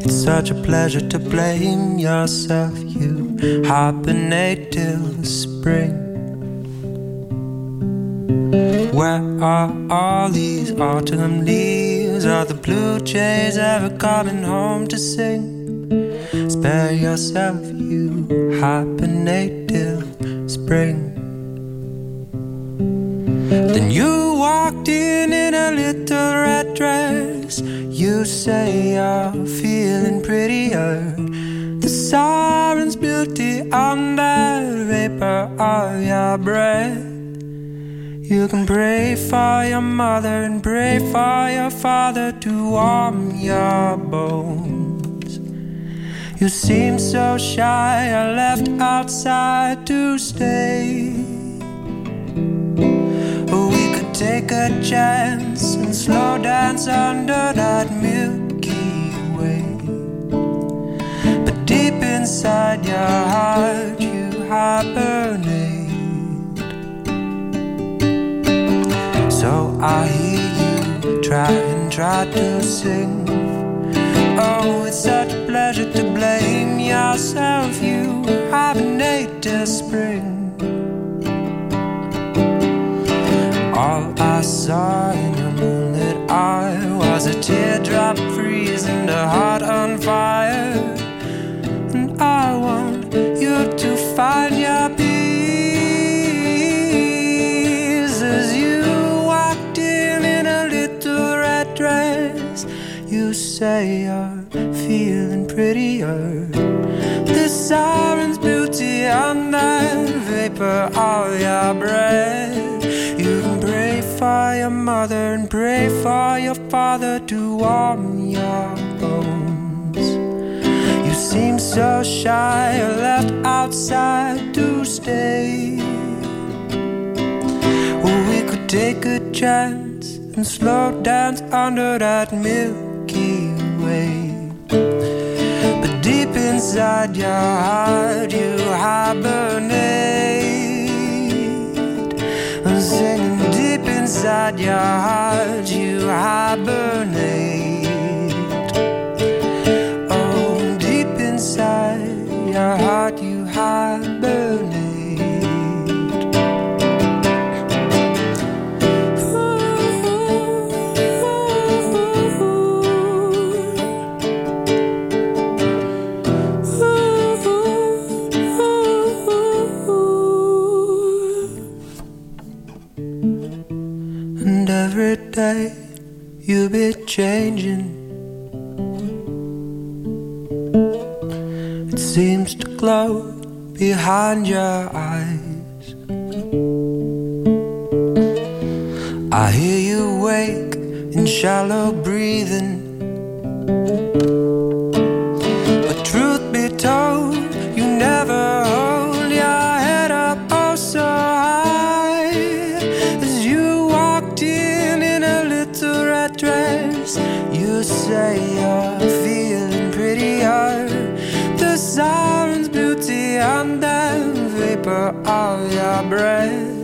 It's such a pleasure to blame yourself. You hibernate till spring. Where are all these autumn leaves? Are the blue jays ever coming home to sing? Spare yourself, you hibernate till spring. Then you walked in in a little red dress. You say you're feeling prettier. The siren's beauty on the vapor of your breath. You can pray for your mother and pray for your father to warm your bones. You seem so shy, I left outside to stay. Take a chance and slow dance under that Milky Way. But deep inside your heart, you hibernate. So I hear you try and try to sing. Oh, it's such a pleasure to blame yourself. You hibernate till spring. All I saw in your moonlit eye was a teardrop freezing the heart on fire. And I want you to find your peace as you walked in in a little red dress. You say you're feeling prettier. The siren's beauty on that vapor of your breath. For your mother and pray for your father to warm your bones. You seem so shy, you're left outside to stay. Well, we could take a chance and slow dance under that Milky Way. But deep inside your heart, you hibernate. And deep inside your heart, you hibernate. Oh, deep inside your heart, you hibernate. Be changing. It seems to glow behind your eyes. I hear you wake in shallow breathing. But truth be told, you never say you're feeling prettier. The siren's beauty and the vapor of your breath.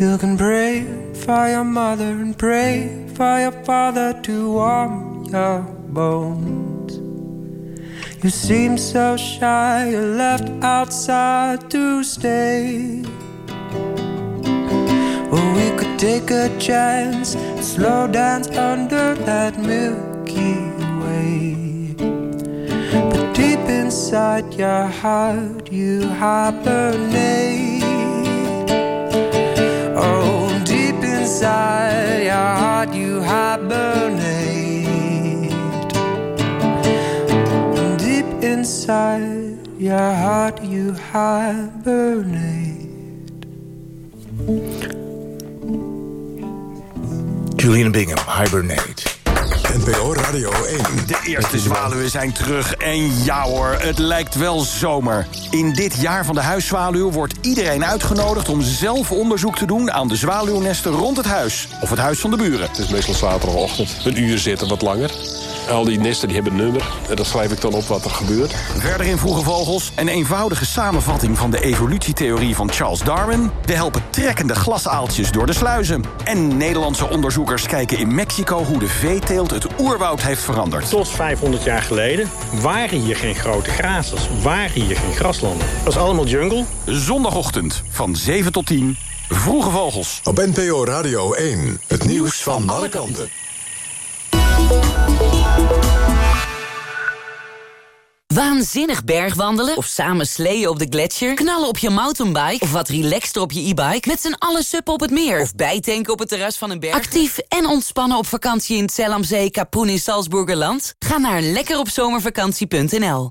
You can pray for your mother and pray for your father to warm your bones. You seem so shy, you're left outside to stay. Could take a chance, slow dance under that Milky Way. But deep inside your heart, you hibernate. Oh, deep inside your heart, you hibernate. Deep inside your heart, you hibernate. Julian Bingham, Hibernate. NPO Radio 1. De eerste zwaluwen zijn terug en ja hoor, het lijkt wel zomer. In dit jaar van de huiszwaluw wordt iedereen uitgenodigd... om zelf onderzoek te doen aan de zwaluwnesten rond het huis. Of het huis van de buren. Het is meestal zaterdagochtend. Een uur zitten, wat langer. Al die nesten die hebben een nummer. En dan schrijf ik dan op wat er gebeurt. Verder in Vroege Vogels een eenvoudige samenvatting... van de evolutietheorie van Charles Darwin. We helpen trekkende glasaaltjes door de sluizen. En Nederlandse onderzoekers kijken in Mexico... hoe de veeteelt het oerwoud heeft veranderd. Tot 500 jaar geleden waren hier geen grote grazers. Waren hier geen graslanden. Het was allemaal jungle. Zondagochtend van 7 tot 10. Vroege Vogels. Op NPO Radio 1. Het nieuws van alle kanten. Waanzinnig bergwandelen of samen sleeën op de gletsjer... knallen op je mountainbike of wat relaxter op je e-bike... met z'n allen suppen op het meer of bijtanken op het terras van een berg. Actief en ontspannen op vakantie in Zellamzee, Kapoen in Salzburgerland? Ga naar lekkeropzomervakantie.nl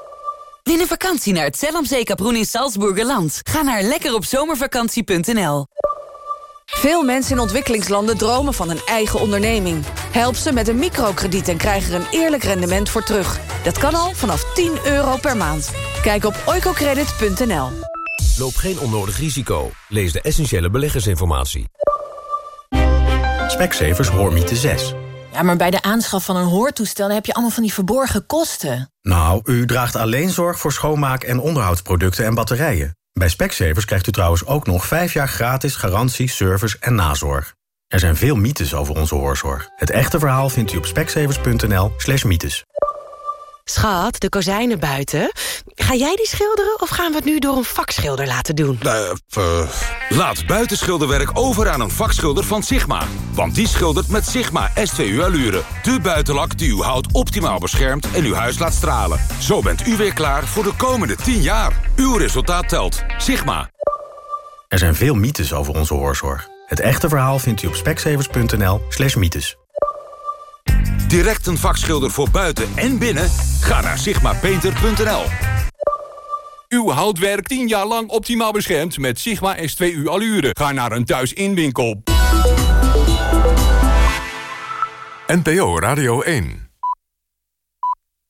Win een vakantie naar het Zellamzee Kaproen in Salzburgerland. Ga naar lekkeropzomervakantie.nl Veel mensen in ontwikkelingslanden dromen van een eigen onderneming. Help ze met een microkrediet en krijg er een eerlijk rendement voor terug. Dat kan al vanaf 10 euro per maand. Kijk op oicocredit.nl. Loop geen onnodig risico. Lees de essentiële beleggersinformatie. Specsavers Hoormiete 6. Ja, maar bij de aanschaf van een hoortoestel heb je allemaal van die verborgen kosten. Nou, u draagt alleen zorg voor schoonmaak- en onderhoudsproducten en batterijen. Bij Specsavers krijgt u trouwens ook nog 5 jaar gratis garantie, service en nazorg. Er zijn veel mythes over onze hoorzorg. Het echte verhaal vindt u op specsavers.nl slash mythes. Schat, de kozijnen buiten. Ga jij die schilderen of gaan we het nu door een vakschilder laten doen? Uh, Laat buitenschilderwerk over aan een vakschilder van Sigma. Want die schildert met Sigma S2U Allure. De buitenlak die uw hout optimaal beschermt en uw huis laat stralen. Zo bent u weer klaar voor de komende 10 jaar. Uw resultaat telt. Sigma. Er zijn veel mythes over onze hoorzorg. Het echte verhaal vindt u op speksevers.nl slash mythes. Direct een vakschilder voor buiten en binnen? Ga naar sigmapainter.nl. Uw houtwerk 10 jaar lang optimaal beschermd met Sigma S2U Allure. Ga naar een thuis-inwinkel. NPO Radio 1